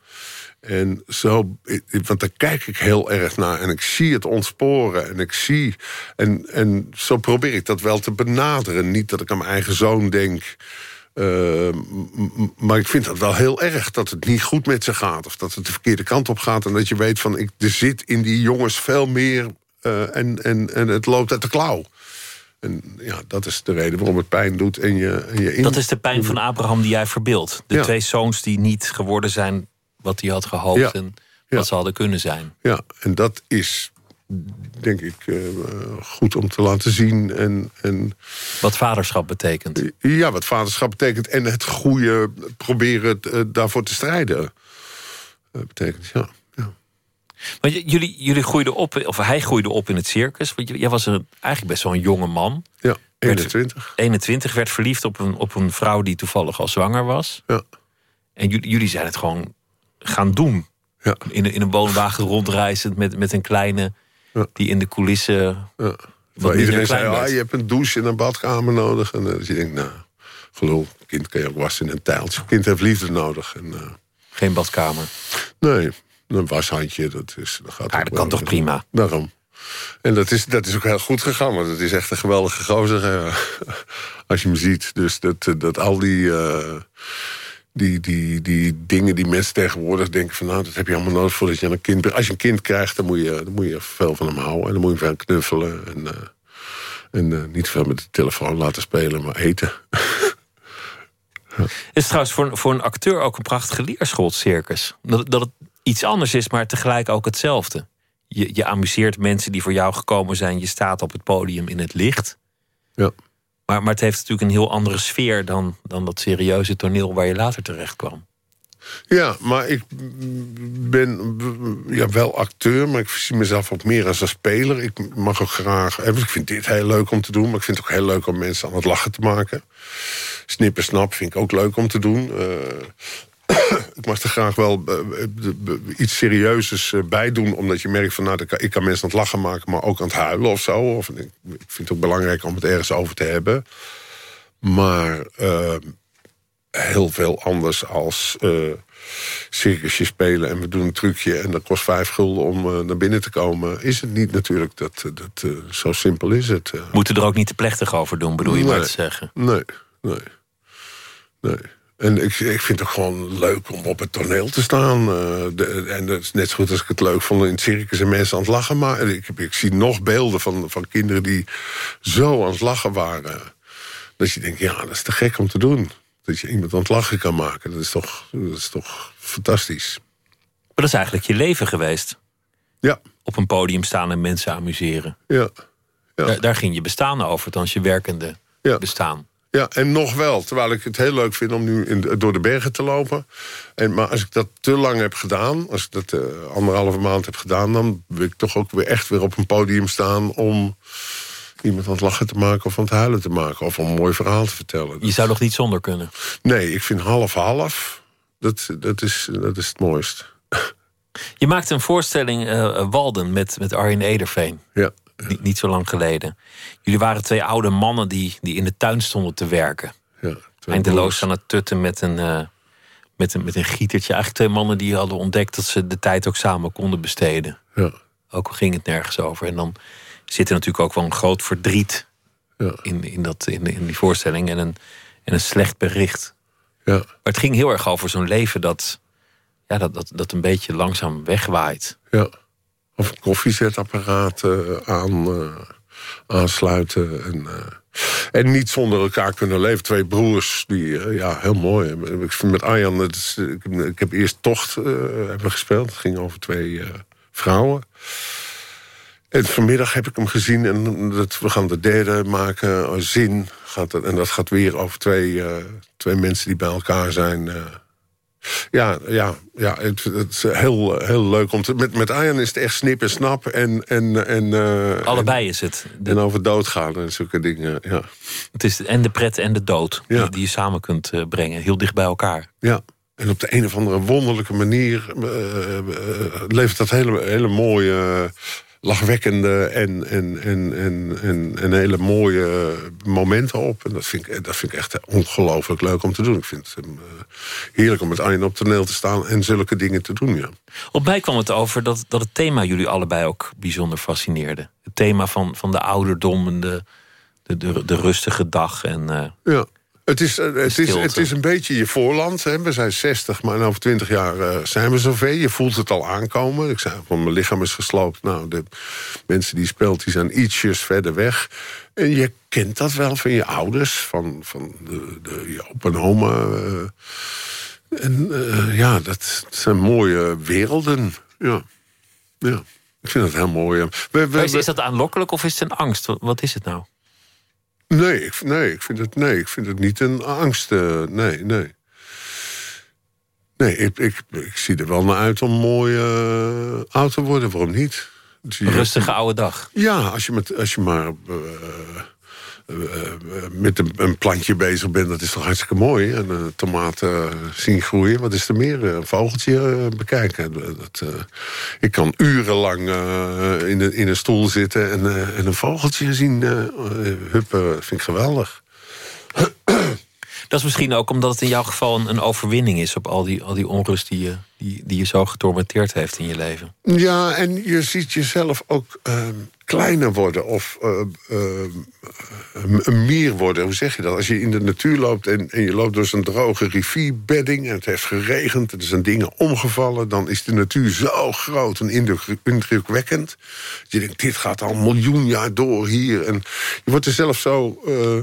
En zo, want daar kijk ik heel erg naar. En ik zie het ontsporen. En ik zie. En, en zo probeer ik dat wel te benaderen. Niet dat ik aan mijn eigen zoon denk. Eh, maar ik vind dat wel heel erg dat het niet goed met ze gaat. Of dat het de verkeerde kant op gaat. En dat je weet van ik, er zit in die jongens veel meer. eh, en, en, en het loopt uit de klauw. En ja, dat is de reden waarom het pijn doet. En je, en je in- Dat is de pijn van Abraham die jij verbeeldt. De Ja. twee zoons die niet geworden zijn wat hij had gehoopt Ja. en Ja. wat ze hadden kunnen zijn. Ja, en dat is denk ik eh, goed om te laten zien. En, en Wat vaderschap betekent. ja, wat vaderschap betekent. En het goede proberen eh, daarvoor te strijden. betekent, ja. ja. Want jullie, jullie groeiden op, of hij groeide op in het circus. Want jij was een, eigenlijk best wel een jonge man. Ja, 21. 21, werd verliefd op een, op een vrouw die toevallig al zwanger was. Ja. En jullie, jullie zijn het gewoon gaan doen. Ja. In, een- in een woonwagen rondreizend met, met een kleine. Die in de coulissen. Ja. Wat iedereen zei, ah, je hebt een douche en een badkamer nodig. En uh, dus je denkt, nou, gelul, kind kan je ook wassen in een tijltje. Kind heeft liefde nodig. En, uh, Geen badkamer. Nee, een washandje, dat, is, dat gaat Ja, dat kan toch prima? Daarom. En dat is, dat is ook heel goed gegaan, want het is echt een geweldige gozer. eh, [LAUGHS] als je hem ziet. Dus dat, dat al die, uh, die, die, die dingen die mensen tegenwoordig denken van... nou, dat heb je allemaal nodig voordat je een kind. Als je een kind krijgt, dan moet je, dan moet je veel van hem houden. En dan moet je van knuffelen. En, uh, en uh, niet veel met de telefoon laten spelen, maar eten. [LAUGHS] Het is trouwens voor, voor een acteur ook een prachtige leerschool, circus. Dat, dat het iets anders is, maar tegelijk ook hetzelfde. Je, je amuseert mensen die voor jou gekomen zijn. Je staat op het podium in het licht. Ja. Maar, maar het heeft natuurlijk een heel andere sfeer dan, dan dat serieuze toneel waar je later terecht kwam. Ja, maar ik ben ja, wel acteur, maar ik zie mezelf ook meer als een speler. Ik mag ook graag... eh, Ik vind dit heel leuk om te doen, maar ik vind het ook heel leuk om mensen aan het lachen te maken. Snip en snap vind ik ook leuk om te doen. Eh, [COUGHS] ik mag er graag wel eh, iets serieuzers eh, bij doen, omdat je merkt van, nou, ik kan mensen aan het lachen maken, maar ook aan het huilen of zo. Of, ik, vind het ook belangrijk om het ergens over te hebben. Maar eh, heel veel anders als eh circusje spelen en we doen een trucje en dat kost vijf gulden om naar binnen te komen. Is het niet natuurlijk, dat, dat, zo simpel is het. Moeten er ook niet te plechtig over doen, bedoel je maar te zeggen. Nee, nee, nee. En ik, ik vind het gewoon leuk om op het toneel te staan. eh, de- en dat is net zo goed als ik het leuk vond in het circus en mensen aan het lachen. Maar ik, ik zie nog beelden van, van kinderen die zo aan het lachen waren. Dat je denkt, ja, dat is te gek om te doen. Dat je iemand aan het lachen kan maken. Dat is toch, dat is toch fantastisch. Maar dat is eigenlijk je leven geweest. Ja, Op een podium staan en mensen amuseren. ja. Ja. Daar, daar ging je bestaan over, althans je werkende Ja. bestaan. Ja, en nog wel. Terwijl ik het heel leuk vind om nu in, door de bergen te lopen. En, maar als ik dat te lang heb gedaan, als ik dat eh, anderhalve maand heb gedaan... dan wil ik toch ook weer echt weer op een podium staan... om iemand aan het lachen te maken of aan het huilen te maken... of een mooi verhaal te vertellen. Je zou nog niet zonder kunnen. Nee, ik vind half-half, dat, dat, is, dat is het mooist. [LAUGHS] Je maakte een voorstelling, eh, Walden, met, met Arjen Ederveen. Ja, Niet, niet zo lang geleden. Jullie waren twee oude mannen die, die in de tuin stonden te werken. ja. Eindeloos aan het tutten met een, eh, met, een, met een gietertje. Eigenlijk twee mannen die hadden ontdekt dat ze de tijd ook samen konden besteden. Ja, Ook al ging het nergens over. En dan zit er natuurlijk ook wel een groot verdriet ja, in, in, dat, in, in die voorstelling. En een, en een slecht bericht. ja. Maar het ging heel erg over zo'n leven dat, ja, dat, dat, dat een beetje langzaam wegwaait. Ja. Of een koffiezetapparaat eh, aan, eh, aansluiten. En, eh, en niet zonder elkaar kunnen leven. Twee broers, die, ja, heel mooi. Ik met Arjan, het ik, heb- eerst Tocht hebben gespeeld. Het ging over twee vrouwen. En vanmiddag heb ik hem gezien en dat, we gaan de derde maken, Zin. Gaat het, en dat gaat weer over twee, twee mensen die bij elkaar zijn... ja, ja, ja het, het is heel, heel leuk om te... Met, met is het echt snip en snap en... en, en eh, Allebei is het. En, en over doodgaan en zulke dingen, ja. Het is en de pret en de dood Ja. die, die je samen kunt eh, brengen. Heel dicht bij elkaar. ja. En op de een of andere wonderlijke manier... eh, levert dat hele, hele mooie, lachwekkende en, en, en, en, en, hele mooie momenten op. En dat vind ik, dat vind ik echt ongelooflijk leuk om te doen. Ik vind het eh, heerlijk om met Arjen op toneel te staan... en zulke dingen te doen, ja. Op mij kwam het over dat, dat het thema jullie allebei ook bijzonder fascineerde. Het thema van, van de ouderdom en de, de, de, de rustige dag. En, eh, Ja. Het is, eh, het, is, het is een beetje je voorland. Hè. We zijn 60, maar over 20 jaar eh, zijn we zover. Je voelt het al aankomen. Ik zei van mijn lichaam is gesloopt. Nou, de mensen die speelt, die zijn ietsjes verder weg. En je kent dat wel van je ouders, van, van de, de, je opa en oma. eh. en ja, dat zijn mooie werelden. Ja. ja. Ik vind het heel mooi. We, we, maar is, is dat aanlokkelijk of is het een angst? Wat is het nou? Nee, ik, nee, ik vind het, nee, ik vind het niet een angst. eh, nee, nee. Nee, ik, ik, ik zie er wel naar uit om mooi eh, oud te worden. Waarom niet? Dus rustige oude dag. Ja, als je, met, als je maar eh, met een, plantje bezig bent, dat is toch hartstikke mooi. En een tomaten zien groeien, wat is er meer? Een vogeltje eh, bekijken. Dat, eh, ik kan urenlang eh, in, de, in een stoel zitten en, eh, en een vogeltje zien eh, eh, huppen. Dat vind ik geweldig. Dat is misschien ook omdat het in jouw geval een, overwinning is... op al die, al die onrust die je, die, je zo getormenteerd heeft in je leven. Ja, en je ziet jezelf ook ehm, kleiner worden of ehm, een- mier worden. Hoe zeg je dat? Als je in de natuur loopt en, en je loopt door zo'n droge rivierbedding... en het heeft geregend, er zijn dingen omgevallen... dan is de natuur zo groot en indruk- indrukwekkend. Je denkt, dit gaat al een miljoen jaar door hier. En je wordt er zelf zo eh,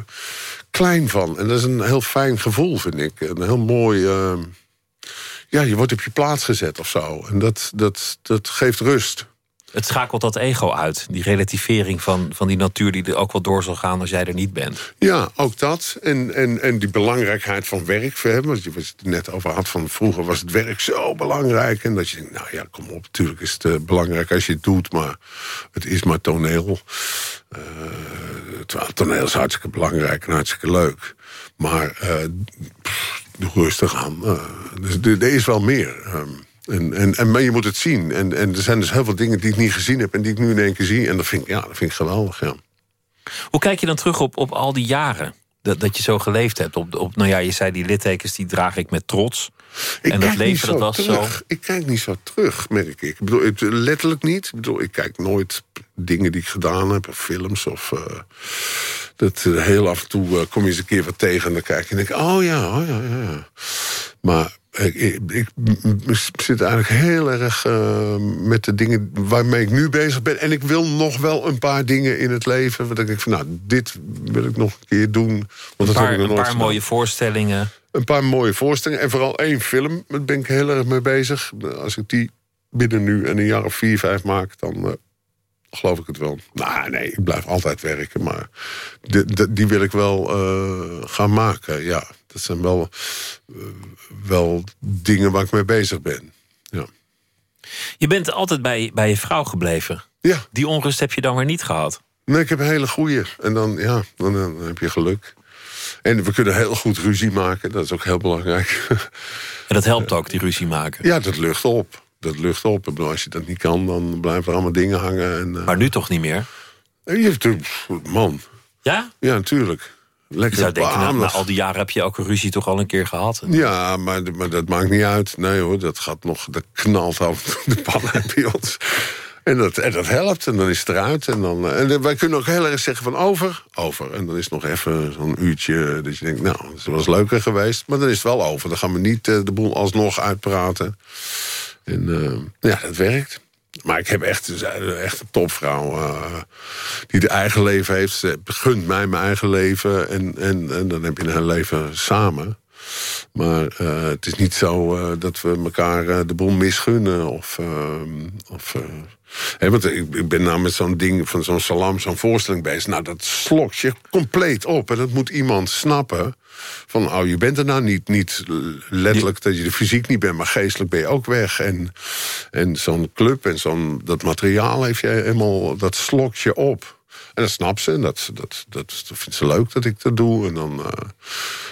klein van. En dat is een heel fijn gevoel, vind ik. Een heel mooi... ehm, ja, je wordt op je plaats gezet of zo. En dat, dat, dat geeft rust. Het schakelt dat ego uit. Die relativering van, van die natuur die er ook wel door zal gaan als jij er niet bent. Ja, ook dat. En, en, en die belangrijkheid van werk voor hem. Want je was het net over had van vroeger was het werk zo belangrijk. En dat je denkt, nou ja, kom op, natuurlijk is het eh, belangrijk als je het doet. Maar het is maar toneel. Terwijl toneel is hartstikke belangrijk en hartstikke leuk. Maar eh, doe rustig aan. Dus er er is wel meer. ehm. En, en, en, maar je moet het zien. En, en er zijn dus heel veel dingen die ik niet gezien heb... en die ik nu in één keer zie. En dat vind ik, ja, dat vind ik geweldig, ja. Hoe kijk je dan terug op, op al die jaren dat, dat je zo geleefd hebt? Op, op, nou ja, je zei die littekens, die draag ik met trots. Ik en dat leven, dat was terug. zo... Ik kijk niet zo terug, merk ik. Ik bedoel, het- letterlijk niet. Ik bedoel, ik kijk nooit dingen die ik gedaan heb, of films of... eh, dat eh, heel af en toe eh, kom je eens een keer wat tegen en dan kijk je en denk ik, oh ja, oh ja. ja. Maar ik, zit eigenlijk heel erg eh, met de dingen waarmee ik nu bezig ben. En ik wil nog wel een paar dingen in het leven. Wat ik denk van, nou, dit wil ik nog een keer doen. Want Een dat paar, heb ik nog een paar gedaan mooie voorstellingen. een paar mooie voorstellingen. En vooral één film, daar ben ik heel erg mee bezig. Als ik die binnen nu en een jaar of vier, vijf maak, dan eh, geloof ik het wel. Nou, nee, ik blijf altijd werken, maar de, de- die wil ik wel eh, gaan maken. Ja, dat zijn wel, eh, wel dingen waar ik mee bezig ben. Ja. Je bent altijd bij, bij je vrouw gebleven. ja, Die onrust heb je dan weer niet gehad. nee, ik heb een hele goeie. En dan, ja, dan, dan heb je geluk. En we kunnen heel goed ruzie maken, dat is ook heel belangrijk. En dat helpt ook, die ruzie maken. Ja, dat lucht op. Dat lucht op. Ik bedoel, als je dat niet kan, dan blijven er allemaal dingen hangen. En, eh, Maar nu toch niet meer? en je hebt man, Ja? ja, natuurlijk. Je Lekker zou denken, nou, na, al die jaren heb je elke ruzie toch al een keer gehad. Ja, maar, maar dat maakt niet uit. Nee hoor, dat gaat nog, dat knalt af en [LAUGHS] de pan uit bij ons. En dat, en dat helpt, en dan is het eruit. En, dan, eh, en wij kunnen ook heel erg zeggen van over, over. En dan is het nog even zo'n uurtje dat je denkt, nou, het was leuker geweest. Maar dan is het wel over. Dan gaan we niet eh, de boel alsnog uitpraten. En eh, ja, dat werkt. Maar ik heb echt, is echt een topvrouw. eh, die de eigen leven heeft. Ze gunt mij mijn eigen leven. En, en, en dan heb je een leven samen. Maar eh, het is niet zo eh, dat we elkaar eh, de boel misgunnen. Of, eh, of, eh, want ik, ik ben nou met zo'n ding van zo'n salam, zo'n voorstelling bezig. Nou, dat slokt je compleet op. En dat moet iemand snappen. Van, oh, je bent er nou niet, niet letterlijk dat je de fysiek niet bent... maar geestelijk ben je ook weg. En, en zo'n club en zo'n dat materiaal heeft je helemaal... dat slokt je op. En dat snapt ze. En dat, dat, dat, dat vindt ze leuk dat ik dat doe. En dan eh,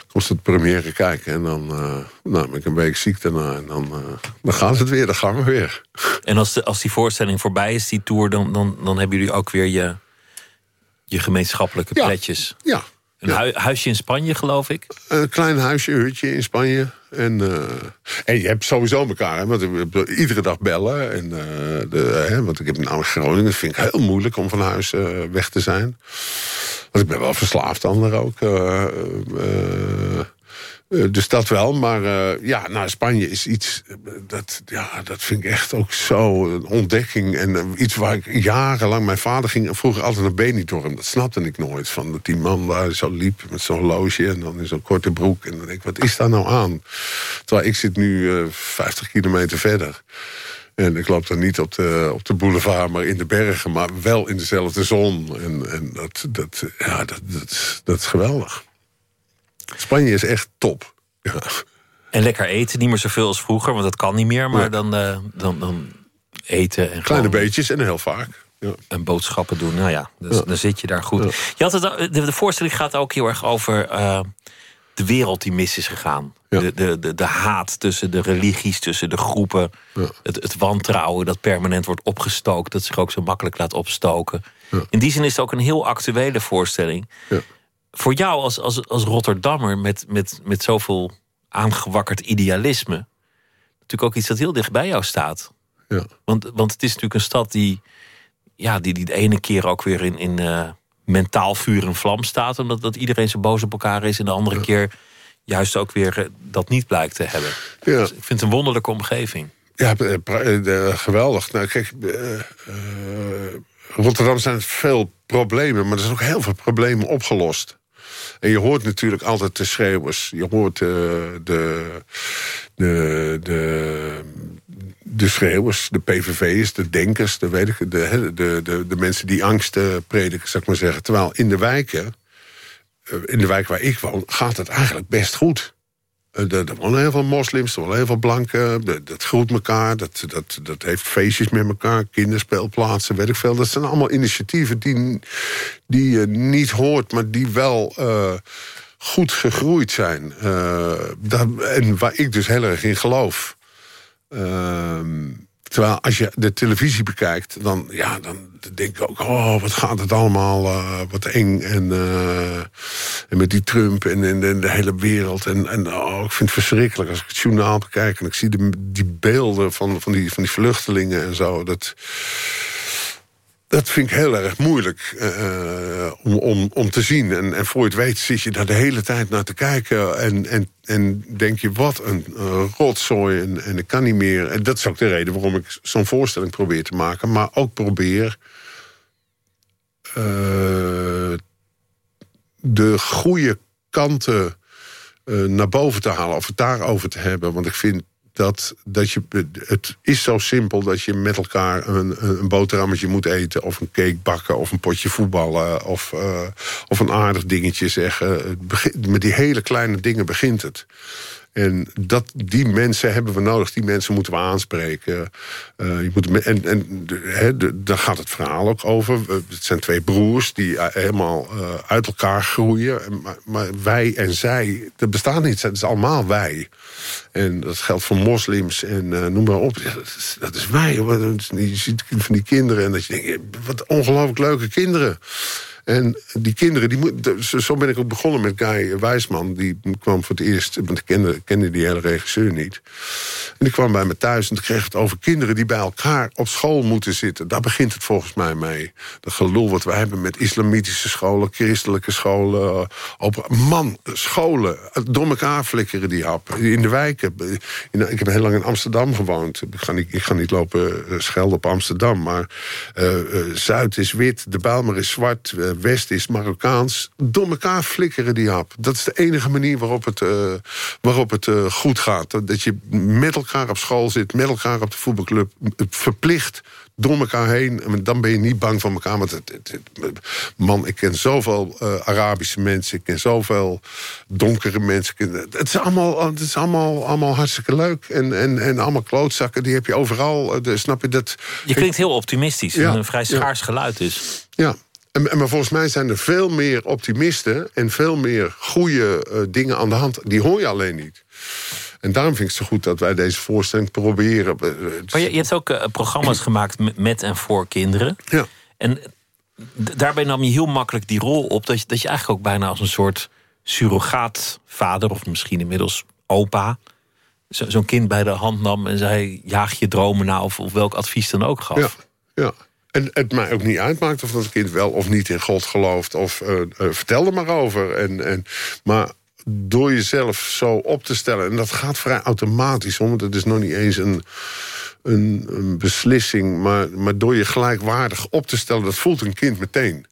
komt ze het première kijken. En dan eh, nou, ben ik een week ziek daarna. En dan, eh, dan gaat het weer, dan gaan we weer. En als, de, als die voorstelling voorbij is, die tour... dan, dan, dan hebben jullie ook weer je, je gemeenschappelijke Ja. Ja, Een hui- huisje in Spanje, geloof ik. een klein huisje, hutje in Spanje. En, eh, en je hebt sowieso elkaar. Hè, want we we- iedere dag bellen. En, eh, de, hè, want ik heb in Groningen. Dat vind ik heel moeilijk om van huis eh, weg te zijn. Want ik ben wel verslaafd aan er ook. Eh, dus dat wel. Maar eh, ja, nou, Spanje is iets... eh, Dat, ja, dat vind ik echt ook zo een ontdekking. En iets waar ik jarenlang... Mijn vader ging vroeger altijd naar Benidorm. Dat snapte ik nooit. Van dat die man daar zo liep met zo'n horloge... en dan in zo'n korte broek. En dan denk ik, wat is daar nou aan? Terwijl ik zit nu eh 50 kilometer verder. En ik loop dan niet op de, op de boulevard, maar in de bergen. Maar wel in dezelfde zon. En, en dat, dat, ja, dat, dat, dat is geweldig. Spanje is echt top. Ja. En lekker eten, niet meer zoveel als vroeger, want dat kan niet meer. Maar dan, eh, dan, dan eten en Kleine beetjes en heel vaak. Ja. en boodschappen doen. Nou ja, dus, dan zit je daar goed. Je had het, de, de voorstelling gaat ook heel erg over eh, de wereld die mis is gegaan. De, de, de, de haat tussen de religies, tussen de groepen. Het, het wantrouwen dat permanent wordt opgestookt. Dat zich ook zo makkelijk laat opstoken. In die zin is het ook een heel actuele voorstelling. Voor jou als, als, als Rotterdammer met, met, met zoveel aangewakkerd idealisme... natuurlijk ook iets dat heel dicht bij jou staat. Ja. Want, want het is natuurlijk een stad die, ja, die, die de ene keer ook weer in, in eh, mentaal vuur en vlam staat. Omdat dat iedereen zo boos op elkaar is. En de andere keer juist ook weer eh, dat niet blijkt te hebben. Ja. Dus ik vind het een wonderlijke omgeving. Ja, eh, geweldig. Nou, kijk, Rotterdam zijn veel problemen, maar er zijn ook heel veel problemen opgelost. En je hoort natuurlijk altijd de schreeuwers. Je hoort eh, de, de, de, de schreeuwers, de PVV'ers, de denkers, de, weet de, de, de, de mensen die angst eh, prediken, zou ik maar zeggen. Terwijl in de wijken, eh, in de wijk waar ik woon, gaat het eigenlijk best goed. Eh, Er wonen heel veel moslims, er wonen heel veel blanken. Dat, groeit elkaar, dat, dat, dat heeft feestjes met elkaar, kinderspeelplaatsen, weet ik veel. Dat zijn allemaal initiatieven die, die je niet hoort, maar die wel eh, goed gegroeid zijn. Eh, en waar ik dus heel erg in geloof. Ehm, terwijl als je de televisie bekijkt, dan, ja, dan denk ik ook... oh, wat gaat het allemaal, eh, wat eng. En, eh, en met die Trump en, en, de hele wereld. En, en oh, ik vind het verschrikkelijk als ik het journaal bekijk... en ik zie die beelden van, van, die, van die vluchtelingen en zo. Dat, dat vind ik heel erg moeilijk eh, om, om, om te zien. En, en voor je het weet zit je daar de hele tijd naar te kijken... en, en, en denk je, wat een eh, rotzooi en, en ik kan niet meer. En dat is ook de reden waarom ik zo'n voorstelling probeer te maken. Maar ook probeer... eh, de goede kanten eh, naar boven te halen. Of het daarover te hebben. Want ik vind dat, dat je, het is zo simpel dat je met elkaar een, een boterhammetje moet eten... of een cake bakken, of een potje voetballen... of, eh, of een aardig dingetje zeggen. Met die hele kleine dingen begint het. En dat, die mensen hebben we nodig, die mensen moeten we aanspreken. Eh, je moet, en en de- daar gaat het verhaal ook over. Het zijn twee broers die eh, helemaal eh, uit elkaar groeien. En- Maar, maar wij en zij, dat bestaat niet. Het is allemaal wij. En dat geldt voor moslims en noem maar op. Dat, is, dat is wij. Je ziet van die kinderen en dat je denkt, wat ongelooflijk leuke kinderen. En die kinderen, die zo ben ik ook begonnen met Guy Wijsman. Die kwam voor het eerst, want ik kende, die hele regisseur niet. En die kwam bij me thuis en kreeg het over kinderen... die bij elkaar op school moeten zitten. Daar begint het volgens mij mee. Dat gelul wat we hebben met islamitische scholen, christelijke scholen. eh, Op, man, scholen, door elkaar flikkeren die hap. In de wijken. In- ik heb heel lang in Amsterdam gewoond. Ik ga niet, ik niet lopen eh, schelden op Amsterdam. Maar eh, eh, Zuid is wit, de Bijlmer is zwart... eh, West is Marokkaans. Door elkaar flikkeren die hap. Dat is de enige manier waarop het, eh, waarop het eh, goed gaat. Dat- je met elkaar op school zit, met elkaar op de voetbalclub... het verplicht door elkaar heen. En dan ben je niet bang van elkaar. Want het, het- het- man, ik ken zoveel eh, Arabische mensen. Ik ken zoveel donkere mensen. Het is allemaal, het is allemaal, allemaal hartstikke leuk. En, en, en allemaal klootzakken, die heb je overal. Eh, de- snap je dat? Je klinkt heel optimistisch. Ja, een vrij ja. schaars geluid dus. Ja, en, maar volgens mij zijn er veel meer optimisten... en veel meer goede eh, dingen aan de hand. Die hoor je alleen niet. En daarom vind ik het zo goed dat wij deze voorstelling proberen. Eh, het- Maar je, je hebt ook eh, programma's [CLEARS THROAT] gemaakt met- en voor kinderen. Ja. En daarbij nam je heel makkelijk die rol op... dat je, dat je eigenlijk ook bijna als een soort surrogaatvader... of misschien inmiddels opa... zo- zo'n kind bij de hand nam en zei... jaag je dromen na of, of welk advies dan ook gaf. Ja, ja. En het mij ook niet uitmaakt of dat kind wel of niet in God gelooft. Of eh, eh, vertel er maar over. En, en, maar door jezelf zo op te stellen... en dat gaat vrij automatisch, hoor, want het is nog niet eens een, een, een beslissing... Maar, maar door je gelijkwaardig op te stellen, dat voelt een kind meteen.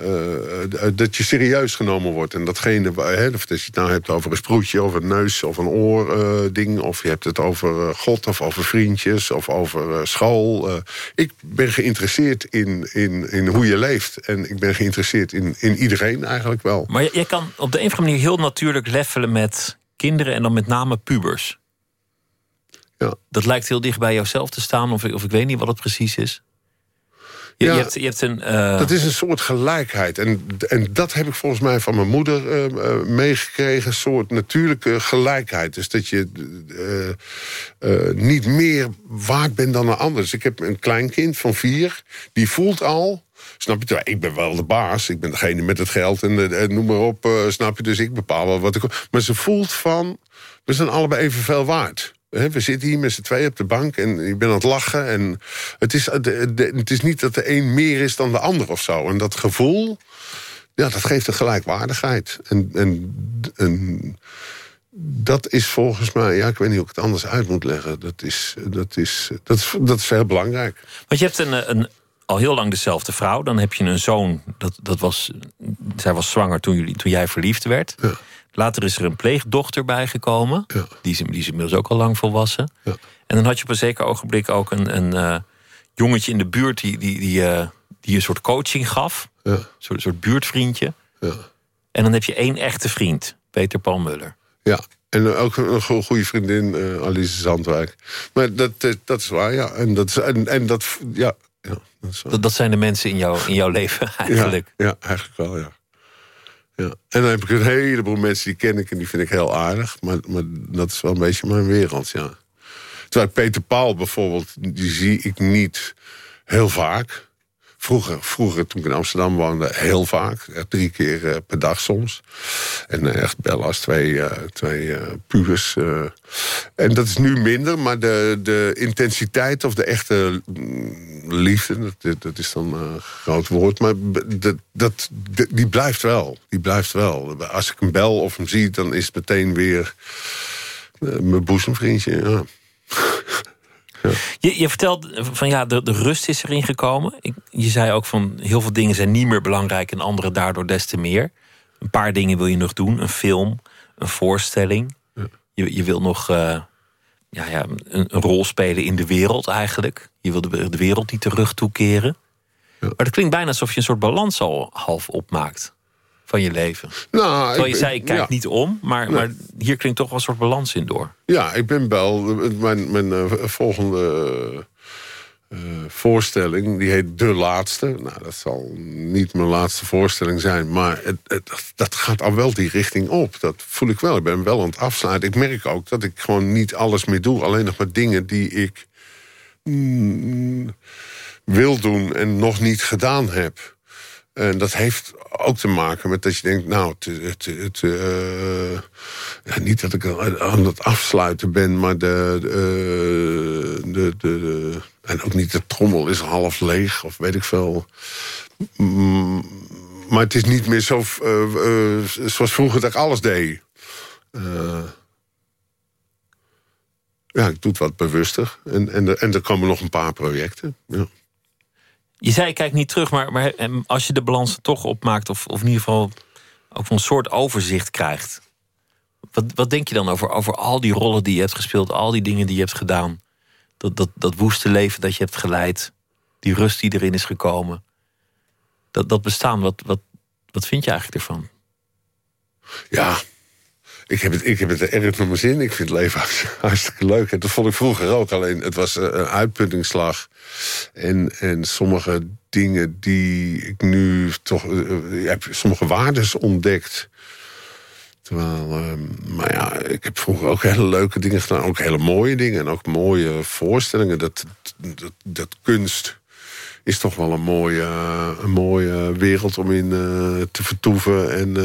Eh, eh, dat je serieus genomen wordt. En datgene, hè, of dat je het nou hebt over een sproetje... of een neus of een oor eh, of je hebt het over God of over vriendjes of over school. Ik ben geïnteresseerd in, in, in hoe je leeft. En ik ben geïnteresseerd in, in iedereen eigenlijk wel. Maar jij- kan op de een of andere manier heel natuurlijk leffelen met kinderen... en dan met name pubers. Ja. Dat lijkt heel dicht bij jouzelf te staan, of, of ik weet niet wat het precies is. Je, Ja, je hebt, je hebt een. eh, Dat is een soort gelijkheid. En, en dat heb ik volgens mij van mijn moeder eh, eh, meegekregen. Een soort natuurlijke gelijkheid. Dus dat je niet meer waard bent dan een ander. Dus ik heb een kleinkind van vier. Die voelt al... Snap je? Ik ben wel de baas. Ik ben degene met het geld en, eh, noem maar op. snap je? Dus ik bepaal wel wat ik... Maar ze voelt van... We zijn allebei evenveel waard. We zitten hier met z'n tweeën op de bank en ik ben aan het lachen. En het, is, het is niet dat de een meer is dan de ander of zo. En dat gevoel, ja, dat geeft een gelijkwaardigheid. En, en, en dat is volgens mij, ja, ik weet niet hoe ik het anders uit moet leggen. Dat is, dat is, dat is, dat is heel belangrijk. Want je hebt een, een al heel lang dezelfde vrouw. Dan heb je een zoon. Dat, dat was, zij was zwanger toen, jullie, toen jij verliefd werd. Ja. Later is er een pleegdochter bijgekomen. Ja. Die, is, die is inmiddels ook al lang volwassen. Ja. En dan had je op een zeker ogenblik ook een, een eh, jongetje in de buurt... die, die, die, eh, die een soort coaching gaf. Ja, Een soort, soort buurtvriendje. ja. En dan heb je één echte vriend. Peter Paul Muller. Ja, en ook een go- goede vriendin, eh, Alice Zandwijk. Maar dat, dat is waar, ja. En dat, is, en, en dat, ja, ja, dat zijn de mensen in, jou, in jouw leven eigenlijk. Ja, ja, eigenlijk wel, ja. En dan heb ik een heleboel mensen die ken ik en die vind ik heel aardig. Maar, maar dat is wel een beetje mijn wereld, ja. Terwijl Peter Paul bijvoorbeeld, die zie ik niet heel vaak. Vroeger, vroeger toen ik in Amsterdam woonde, heel vaak. Drie keer eh, per dag soms. En eh, echt bellen als twee, eh, twee pubers. En dat is nu minder, maar de, de intensiteit of de echte mm, liefde... dat- dat, is dan een groot woord, maar dat, dat, die blijft wel. Die blijft wel. Als ik hem bel of hem zie, dan is het meteen weer... mijn boezemvriendje, ja. Je, je vertelt van ja, de, de rust is erin gekomen. Ik, je zei ook van heel veel dingen zijn niet meer belangrijk en andere daardoor des te meer. Een paar dingen wil je nog doen: een film, een voorstelling. Je, je wil nog eh, ja, ja, een, een rol spelen in de wereld eigenlijk. Je wil de, de wereld niet terug toekeren. Maar het klinkt bijna alsof je een soort balans al half opmaakt van je leven. Nou, Terwijl je ben- zei, ik kijk ja. niet om, maar, maar hier klinkt toch wel een soort balans in door. Ja, ik ben wel. Mijn, mijn eh, volgende eh, voorstelling, die heet De Laatste. Nou, dat zal niet mijn laatste voorstelling zijn, maar het, het, dat- dat gaat al wel die richting op. Dat voel ik wel. Ik ben wel aan het afsluiten. Ik merk ook dat ik gewoon niet alles meer doe. Alleen nog maar dingen die ik mm, wil doen en nog niet gedaan heb. En dat heeft ook te maken met dat je denkt, nou, het, het, het, eh, niet dat ik aan het afsluiten ben, maar eh, de, de, de- en ook niet de trommel is half leeg of weet ik veel. Mm, maar het is niet meer zo eh, zoals vroeger dat ik alles deed. Ja, ik doe het wat bewuster. En, en, en er komen nog een paar projecten. Ja. Je zei, kijk niet terug, maar, maar em, als je de balans er toch opmaakt, of, of in ieder geval ook een soort overzicht krijgt. Wat, wat denk je dan over, over al die rollen die je hebt gespeeld, al die dingen die je hebt gedaan? Dat, dat, dat woeste leven dat je hebt geleid, die rust die erin is gekomen. Dat, dat bestaan, wat, wat, wat vind je eigenlijk ervan? Ja, ik heb, het, ik heb het erg naar mijn zin. Ik vind het leven [LAUGHS] hartstikke leuk. En dat vond ik vroeger ook. Alleen het was eh, een uitputtingsslag. En, en sommige dingen die ik nu toch... eh, eh, heb sommige waardes ontdekt. Terwijl, ehm, maar ja, ik heb vroeger ook hele leuke dingen gedaan. Ook hele mooie dingen. En ook mooie voorstellingen. Dat, dat, dat kunst is toch wel een mooie, een mooie wereld om in te vertoeven. En...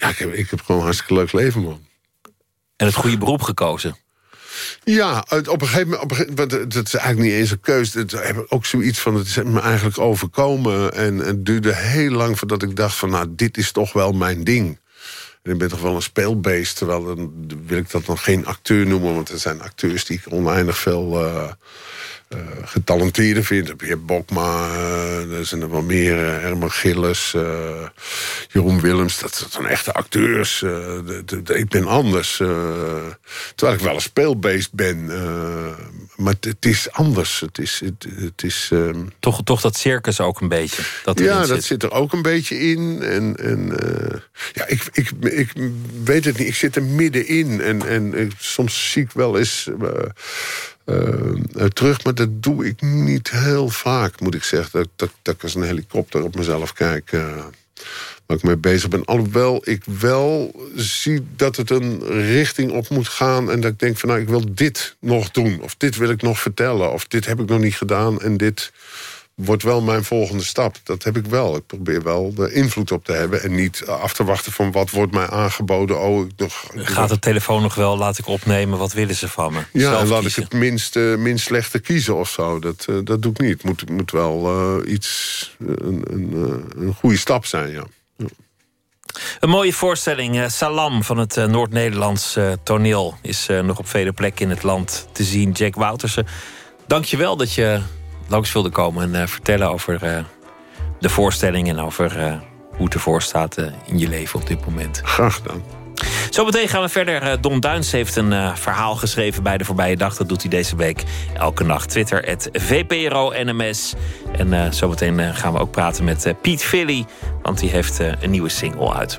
ja, ik heb, ik heb gewoon een hartstikke leuk leven, man. En het goede beroep gekozen. Ja, op een gegeven moment, op een gegeven moment want dat is eigenlijk niet eens een keuze. Het heb ik ook zoiets van, het is me eigenlijk overkomen. En het duurde heel lang voordat ik dacht van, nou, dit is toch wel mijn ding. En ik ben toch wel een speelbeest, terwijl dan wil ik dat nog geen acteur noemen... want er zijn acteurs die ik oneindig veel eh eh, getalenteerden vind. Pierre Bokma, eh, er zijn er wel meer, eh, Herman Gilles, eh, Jeroen Willems. Dat dat zijn echte acteurs. eh, de- de- de- ik ben anders. eh, terwijl ik wel een speelbeest ben. eh, maar het, is anders. Het is... Het, het is ehm, Toch, toch dat circus ook een beetje. Dat ja, dat zit. er ook een beetje in. En, en eh, ja, ik, ik, ik weet het niet. Ik zit er middenin. En, en soms zie ik wel eens eh, eh, terug, maar dat doe ik niet heel vaak, moet ik zeggen. Dat, dat, dat ik als een helikopter op mezelf kijk. eh, waar ik mee bezig ben. Alhoewel ik wel zie dat het een richting op moet gaan. En dat ik denk van nou, ik wil dit nog doen. Of dit wil ik nog vertellen. Of dit heb ik nog niet gedaan. En dit wordt wel mijn volgende stap. Dat heb ik wel. Ik probeer wel de invloed op te hebben. En niet af te wachten van wat wordt mij aangeboden. Oh, ik nog, Gaat de telefoon nog wel, laat ik opnemen, wat willen ze van me? ja, Zelf en laat kiezen. ik het minst, eh, minst slechte kiezen of zo. Dat, eh, dat doe ik niet. Het moet, moet wel eh, iets, een, een, eh, een goede stap zijn, ja. Een mooie voorstelling, eh, Salam van het eh, Noord-Nederlands eh, toneel... is eh, nog op vele plekken in het land te zien. Jack Woutersen Dankjewel dat je langs wilde komen en eh, vertellen over eh, de voorstelling... en over eh, hoe het ervoor staat in je leven op dit moment. Graag gedaan. Zometeen gaan we verder. Don Duins heeft een verhaal geschreven bij de voorbije dag. Dat doet hij deze week elke nacht. Twitter, het VPRO-NMS. En zometeen gaan we ook praten met Piet Philly. Want die heeft een nieuwe single uit.